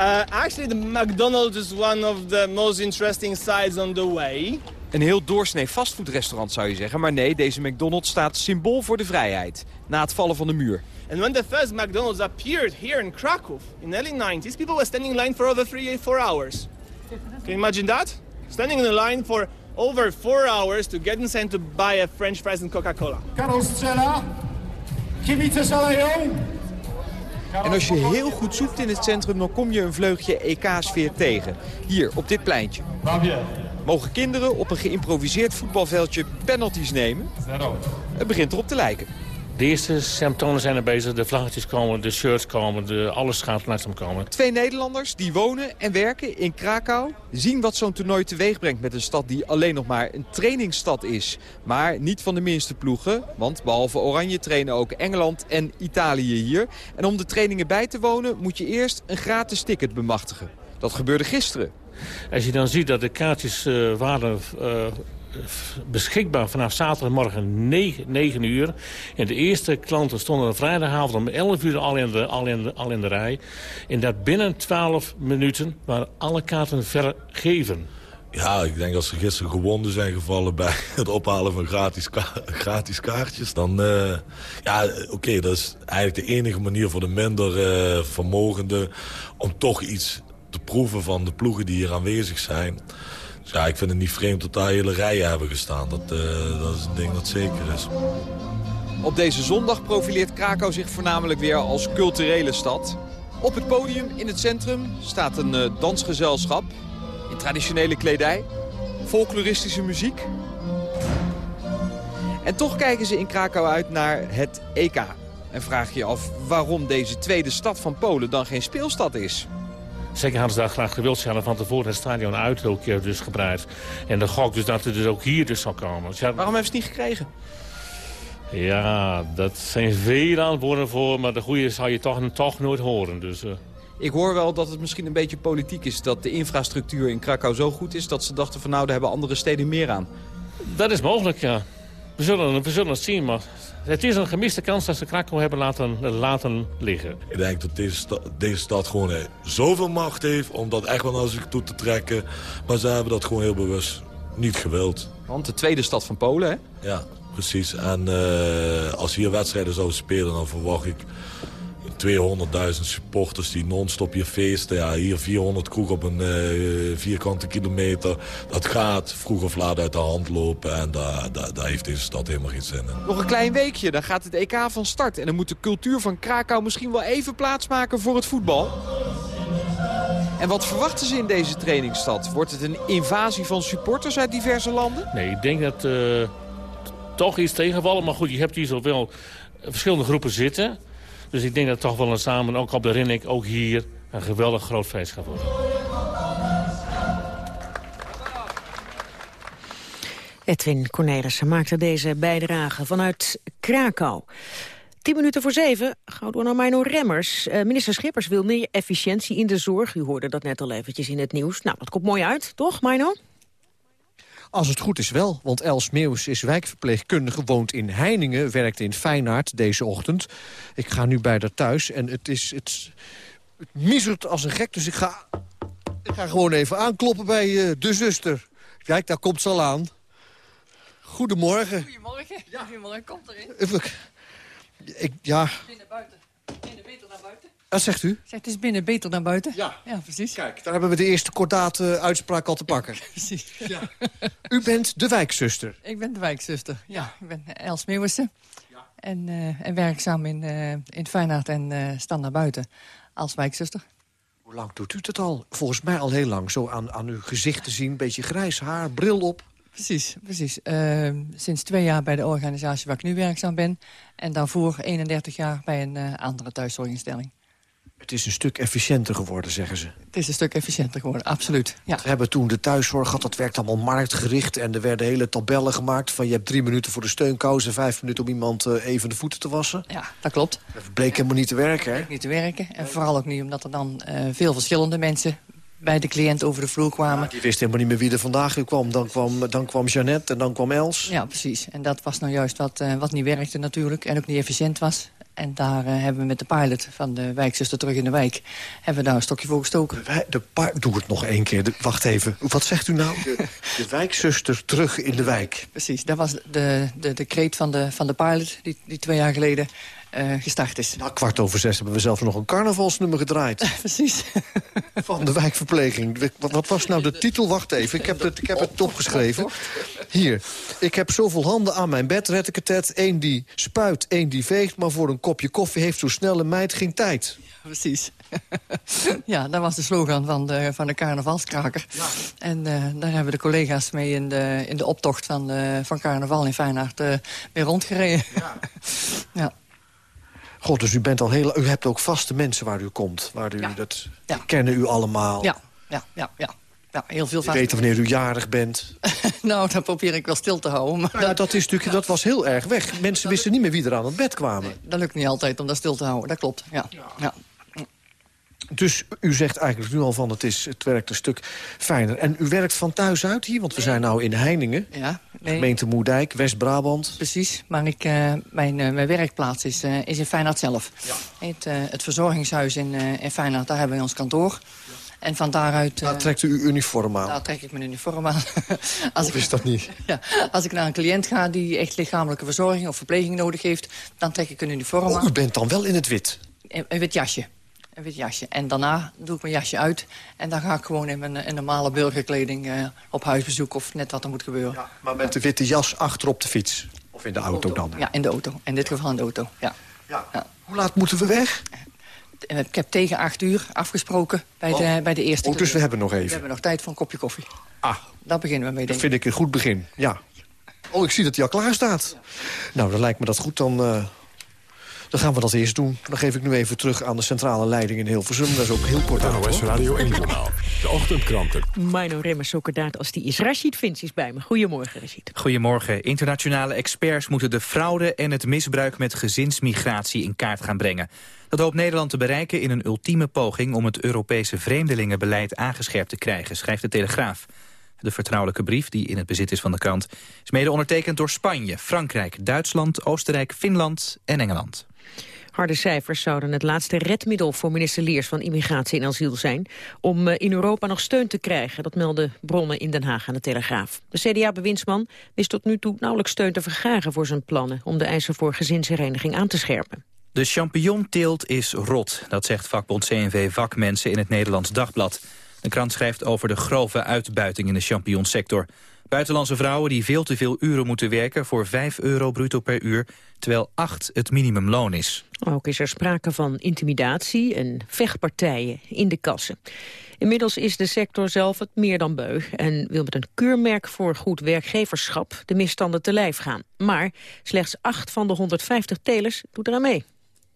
Uh, actually, the McDonald's is one of the most interesting sites on the way. Een heel doorsnee fastfoodrestaurant zou je zeggen. Maar nee, deze McDonald's staat symbool voor de vrijheid. Na het vallen van de muur. And when the first McDonald's appeared here in Krakow in the early 90s, people were standing in line for over three, four hours. Can you imagine that? Standing in a line for over four hours to get inside to buy a French fries and Coca-Cola. Karol strzela. Kibice szaleją. En als je heel goed zoekt in het centrum, dan kom je een vleugje EK-sfeer tegen. Hier, op dit pleintje. Mogen kinderen op een geïmproviseerd voetbalveldje penalties nemen? Het begint erop te lijken. De eerste symptomen zijn er bezig. De vlaggetjes komen, de shirts komen, de, alles gaat langzaam komen. Twee Nederlanders die wonen en werken in Krakau... zien wat zo'n toernooi teweeg brengt met een stad die alleen nog maar een trainingsstad is. Maar niet van de minste ploegen, want behalve Oranje trainen ook Engeland en Italië hier. En om de trainingen bij te wonen moet je eerst een gratis ticket bemachtigen. Dat gebeurde gisteren. Als je dan ziet dat de kaartjes uh, waren... Uh, beschikbaar vanaf zaterdagmorgen 9, 9 uur. En de eerste klanten stonden vrijdagavond om 11 uur al in, de, al, in de, al in de rij. En dat binnen 12 minuten waren alle kaarten vergeven. Ja, ik denk als ze gisteren gewonden zijn gevallen bij [laughs] het ophalen van gratis, gratis kaartjes... dan, uh, ja, oké, dat is eigenlijk de enige manier voor de minder uh, vermogenden... om toch iets te proeven van de ploegen die hier aanwezig zijn... Dus ja, ik vind het niet vreemd dat daar hele rijen hebben gestaan. Dat, uh, dat is een ding dat zeker is. Op deze zondag profileert Krakau zich voornamelijk weer als culturele stad. Op het podium in het centrum staat een uh, dansgezelschap in traditionele kledij, folkloristische muziek. En toch kijken ze in Krakau uit naar het EK. En vraag je je af waarom deze tweede stad van Polen dan geen speelstad is. Zeker hadden ze daar graag gewild. Ze hadden van tevoren het stadion uit ook dus gebreid. En de gok dus dat het dus ook hier dus zal komen. Waarom hebben ze het niet gekregen? Ja, dat zijn veel antwoorden voor. Maar de goede zou je toch, toch nooit horen. Dus, uh... Ik hoor wel dat het misschien een beetje politiek is. Dat de infrastructuur in Krakau zo goed is dat ze dachten van nou, daar hebben andere steden meer aan. Dat is mogelijk, ja. We zullen, we zullen het zien, maar het is een gemiste kans dat ze Krakau hebben laten, laten liggen. Ik denk dat deze, sta deze stad gewoon eh, zoveel macht heeft om dat echt wel naar zich toe te trekken. Maar ze hebben dat gewoon heel bewust niet gewild. Want de tweede stad van Polen, hè? Ja. precies. En eh, als hier wedstrijden zouden spelen, dan verwacht ik 200.000 supporters die non-stop hier feesten. Ja, hier 400 kroeg op een eh, vierkante kilometer. Dat gaat vroeg of laat uit de hand lopen. En daar, daar, daar heeft deze stad helemaal geen zin in. Nog een klein weekje, dan gaat het EK van start. En dan moet de cultuur van Krakau misschien wel even plaatsmaken voor het voetbal. En wat verwachten ze in deze trainingsstad? Wordt het een invasie van supporters uit diverse landen? Nee, ik denk dat uh, toch iets tegenvallen. Maar goed, je hebt hier zoveel verschillende groepen zitten. Dus ik denk dat toch wel een samen, ook op de Rinnik, ook hier, een geweldig groot feest gaat worden. Edwin Cornelissen maakte deze bijdrage vanuit Krakau. Tien minuten voor zeven, gauw door naar Mino Remmers. Uh, minister Schippers wil meer efficiëntie in de zorg. U hoorde dat net al eventjes in het nieuws. Nou, dat komt mooi uit, toch, Mino? Als het goed is wel, want Els Meeuws is wijkverpleegkundige... woont in Heiningen, werkt in Feyenaard deze ochtend. Ik ga nu bij haar thuis en het is... Het, het misert als een gek, dus ik ga, ik ga gewoon even aankloppen bij uh, de zuster. Kijk, daar komt ze al aan. Goedemorgen. Goedemorgen. Ja. Goedemorgen, komt erin. Ik, ja. Binnen buiten. Dan buiten. Wat zegt u? Zegt, het is binnen beter dan buiten. Ja. Ja, precies. Kijk, daar hebben we de eerste kordate uitspraak al te [laughs] pakken. precies. Ja. [laughs] U bent de wijkzuster. Ik ben de wijkzuster, ja. Ik ben Els Meeuwissen. Ja. En, uh, en werkzaam in, uh, in Feyenaard en uh, stand naar buiten als wijkzuster. Hoe lang doet u dat al? Volgens mij al heel lang. Zo aan, aan uw gezicht te zien, beetje grijs haar, bril op. Precies, precies. Uh, sinds twee jaar bij de organisatie waar ik nu werkzaam ben. En daarvoor 31 jaar bij een uh, andere thuiszorginstelling. Het is een stuk efficiënter geworden, zeggen ze. Het is een stuk efficiënter geworden, absoluut. Ja. We hebben toen de thuiszorg gehad, dat werkt allemaal marktgericht... en er werden hele tabellen gemaakt van je hebt drie minuten voor de steunkous... en vijf minuten om iemand uh, even de voeten te wassen. Ja, dat klopt. Dat bleek helemaal niet te werken, hè? niet te werken. En vooral ook niet omdat er dan veel verschillende mensen bij de cliënt over de vloer kwamen. Ja, die wist helemaal niet meer wie er vandaag kwam. Dan kwam, dan kwam Jeannette en dan kwam Els. Ja, precies. En dat was nou juist wat, uh, wat niet werkte natuurlijk. En ook niet efficiënt was. En daar uh, hebben we met de pilot van de wijkzuster terug in de wijk... hebben we daar een stokje voor gestoken. De, de Doe het nog één keer. De, wacht even. Wat zegt u nou? De, de, wijkzuster terug in de wijk. Precies. Dat was de, de, de kreet van de, van de pilot die, die twee jaar geleden uh, gestart is. Nou, kwart over zes hebben we zelfs nog een carnavalsnummer gedraaid. [laughs] Precies. [laughs] Van de wijkverpleging. Wat, wat, was nou de titel? Wacht even, ik heb het, ik heb het opgeschreven. Hier. Ik heb zoveel handen aan mijn bed, red ik het het. Eén die spuit, één die veegt. Maar voor een kopje koffie heeft zo snel een meid geen tijd. Precies. [laughs] ja, dat was de slogan van de, van de carnavalskraker. Ja. En uh, daar hebben de collega's mee in de, in de optocht van, uh, van carnaval in Feyenoord uh, mee rondgereden. Ja. ja. God, dus u bent al heel. U hebt ook vaste mensen waar u komt. Waar u ja. dat ja. kennen u allemaal. Ja, ja, ja, ja. ja heel veel vaste weten wanneer u jarig bent. [laughs] nou, dat probeer ik wel stil te houden. Maar nou, dat, is natuurlijk, dat was heel erg weg. Mensen wisten niet meer wie er aan het bed kwamen. Nee, dat lukt niet altijd om dat stil te houden. Dat klopt, ja. ja. Dus u zegt eigenlijk nu al van het, is, het werkt een stuk fijner. En u werkt van thuis uit hier? Want we zijn nou in Heiningen. Ja, nee. Gemeente Moerdijk, West-Brabant. Precies, maar ik, uh, mijn, uh, mijn werkplaats is, uh, is in Feyenoord zelf. Ja. Het, het verzorgingshuis in, in Feyenoord, daar hebben we ons kantoor. En van daaruit... Daar trekt u uw uniform aan? Daar trek ik mijn uniform aan. [laughs] als of is ik, dat niet? [laughs] Ja, als ik naar een cliënt ga die echt lichamelijke verzorging of verpleging nodig heeft... dan trek ik een uniform oh, aan. U bent dan wel in het wit? Een, een wit jasje een wit jasje. En daarna doe ik mijn jasje uit. En dan ga ik gewoon in mijn in normale burgerkleding uh, op huisbezoek of net wat er moet gebeuren. Ja, maar met de witte jas achter op de fiets? Of in de auto, auto. dan? Ja, in de auto. In dit geval in de auto, ja. ja. ja. Hoe laat moeten we weg? Ik heb tegen acht uur afgesproken bij, oh. de, bij de eerste. Oh, dus we hebben nog even? We hebben nog tijd voor een kopje koffie. Ah. Daar beginnen we mee, Dat vind ik een goed begin, ja. Oh, ik zie dat hij al klaar staat. Ja. Nou, dan lijkt me dat goed. Dan, uh, dan gaan we dat eerst doen. Dan geef ik nu even terug aan de centrale leiding in Hilversum. Dat is ook heel kort aan. NOS Radio 1 Journaal. De ochtendkranten. Mino Remmers daad als die is. Rashid Vins is bij me. Goedemorgen, Rashid. Goedemorgen. Internationale experts moeten de fraude en het misbruik met gezinsmigratie in kaart gaan brengen. Dat hoopt Nederland te bereiken in een ultieme poging om het Europese vreemdelingenbeleid aangescherpt te krijgen, schrijft de Telegraaf. De vertrouwelijke brief, die in het bezit is van de krant... is mede ondertekend door Spanje, Frankrijk, Duitsland, Oostenrijk, Finland en Engeland. Harde cijfers zouden het laatste redmiddel voor minister Leers van Immigratie en Asiel zijn... om eh, in Europa nog steun te krijgen. Dat melden bronnen in Den Haag aan de Telegraaf. De CDA-bewindsman wist tot nu toe nauwelijks steun te vergaren voor zijn plannen... om de eisen voor gezinshereniging aan te scherpen. De champignonteelt is rot, dat zegt vakbond CNV Vakmensen in het Nederlands Dagblad. De krant schrijft over de grove uitbuiting in de champignonsector. Buitenlandse vrouwen die veel te veel uren moeten werken voor 5 euro bruto per uur, terwijl 8 het minimumloon is. Ook is er sprake van intimidatie en vechtpartijen in de kassen. Inmiddels is de sector zelf het meer dan beu en wil met een keurmerk voor goed werkgeverschap de misstanden te lijf gaan. Maar slechts 8 van de 150 telers doet eraan mee.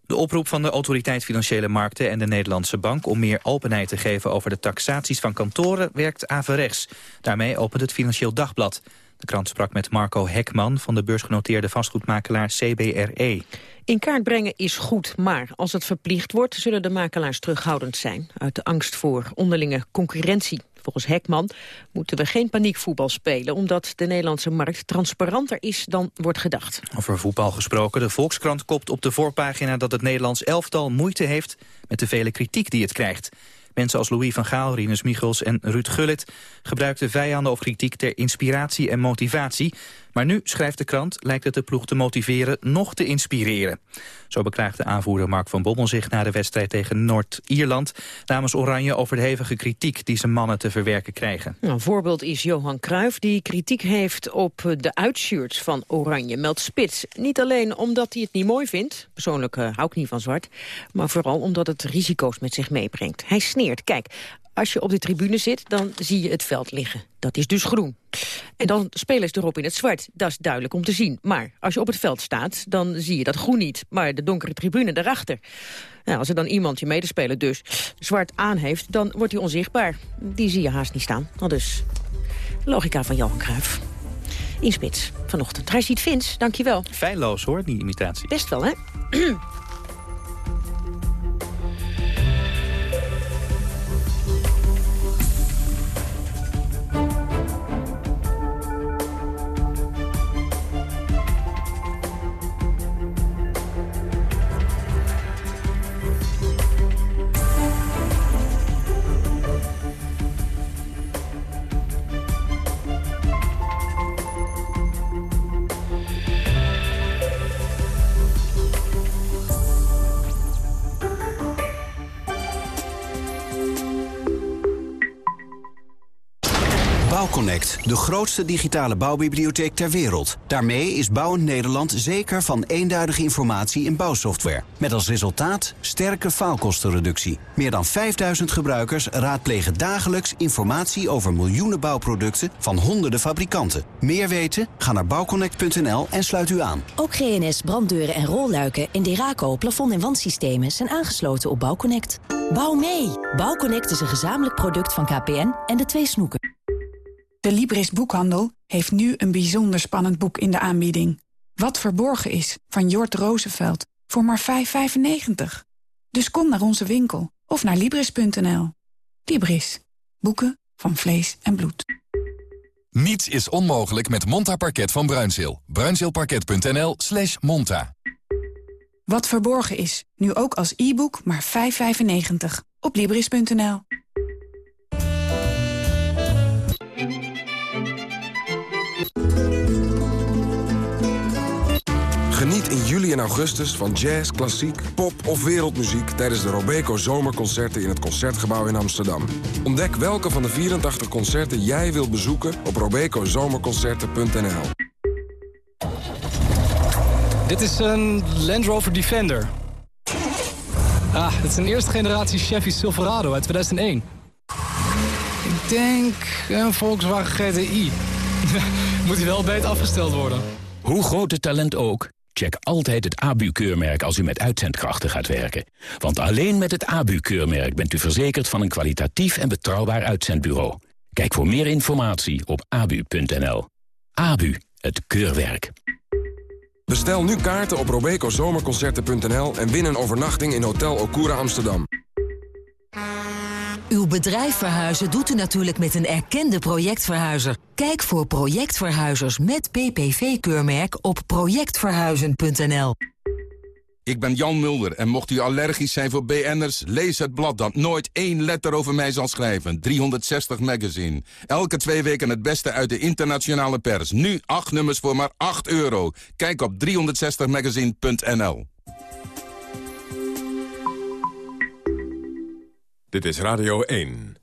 De oproep van de Autoriteit Financiële Markten en de Nederlandse Bank... om meer openheid te geven over de taxaties van kantoren werkt averechts. Daarmee opent het Financieel Dagblad. De krant sprak met Marco Hekman van de beursgenoteerde vastgoedmakelaar CBRE. In kaart brengen is goed, maar als het verplicht wordt... zullen de makelaars terughoudend zijn... uit de angst voor onderlinge concurrentie. Volgens Hekman moeten we geen paniekvoetbal spelen... omdat de Nederlandse markt transparanter is dan wordt gedacht. Over voetbal gesproken, de Volkskrant kopt op de voorpagina... dat het Nederlands elftal moeite heeft met de vele kritiek die het krijgt. Mensen als Louis van Gaal, Rinus Michels en Ruud Gullit... gebruikten vijanden of kritiek ter inspiratie en motivatie. Maar nu, schrijft de krant, lijkt het de ploeg te motiveren nog te inspireren. Zo beklaagde aanvoerder Mark van Bommel zich na de wedstrijd tegen Noord-Ierland... namens Oranje over de hevige kritiek die zijn mannen te verwerken krijgen. Nou, een voorbeeld is Johan Cruijff, die kritiek heeft op de uitshirts van Oranje, meldt Spits. Niet alleen omdat hij het niet mooi vindt, persoonlijk uh, hou ik niet van zwart... maar vooral omdat het risico's met zich meebrengt. Hij sneert, kijk, als je op de tribune zit, dan zie je het veld liggen. Dat is dus groen. En dan spelen ze erop in het zwart. Dat is duidelijk om te zien. Maar als je op het veld staat, dan zie je dat groen niet. Maar de donkere tribune daarachter. Nou, als er dan iemand, je medespeler dus, zwart aan heeft... dan wordt hij onzichtbaar. Die zie je haast niet staan. Al dus logica van Johan Cruijff. In spits vanochtend. Hij ziet Vins, dankjewel. Feilloos hoor, die imitatie. Best wel, hè? [clears throat] Bouwconnect, de grootste digitale bouwbibliotheek ter wereld. Daarmee is Bouwend Nederland zeker van eenduidige informatie in bouwsoftware. Met als resultaat sterke faalkostenreductie. Meer dan 5000 gebruikers raadplegen dagelijks informatie over miljoenen bouwproducten van honderden fabrikanten. Meer weten? Ga naar bouwconnect.nl en sluit u aan. Ook GNS branddeuren en rolluiken in Deraco plafond- en wandsystemen zijn aangesloten op Bouwconnect. Bouw mee! Bouwconnect is een gezamenlijk product van KPN en de twee snoeken. De Libris Boekhandel heeft nu een bijzonder spannend boek in de aanbieding. Wat verborgen is, van Jort Roosevelt, voor maar 5,95. Dus kom naar onze winkel of naar Libris.nl. Libris. Boeken van vlees en bloed. Niets is onmogelijk met Monta Parket van Bruinzeel. Bruinzeelparket.nl slash monta. Wat verborgen is, nu ook als e-book maar 5,95. Op Libris.nl. Geniet in juli en augustus van jazz, klassiek, pop of wereldmuziek... tijdens de Robeco Zomerconcerten in het Concertgebouw in Amsterdam. Ontdek welke van de 84 concerten jij wilt bezoeken op robecozomerconcerten.nl. Dit is een Land Rover Defender. Ah, het is een eerste generatie Chevy Silverado uit 2001. Ik denk een Volkswagen GTI. [laughs] Moet hij wel beter afgesteld worden. Hoe groot het talent ook, check altijd het ABU-keurmerk als u met uitzendkrachten gaat werken. Want alleen met het ABU-keurmerk bent u verzekerd van een kwalitatief en betrouwbaar uitzendbureau. Kijk voor meer informatie op abu.nl. ABU, het keurwerk. Bestel nu kaarten op robecozomerconcerten.nl en win een overnachting in Hotel Okura Amsterdam. Uw bedrijf verhuizen doet u natuurlijk met een erkende projectverhuizer. Kijk voor projectverhuizers met PPV-keurmerk op projectverhuizen.nl. Ik ben Jan Mulder en mocht u allergisch zijn voor BN'ers... lees het blad dat nooit één letter over mij zal schrijven. 360 Magazine. Elke twee weken het beste uit de internationale pers. Nu acht nummers voor maar 8 euro. Kijk op 360magazine.nl. Dit is Radio 1.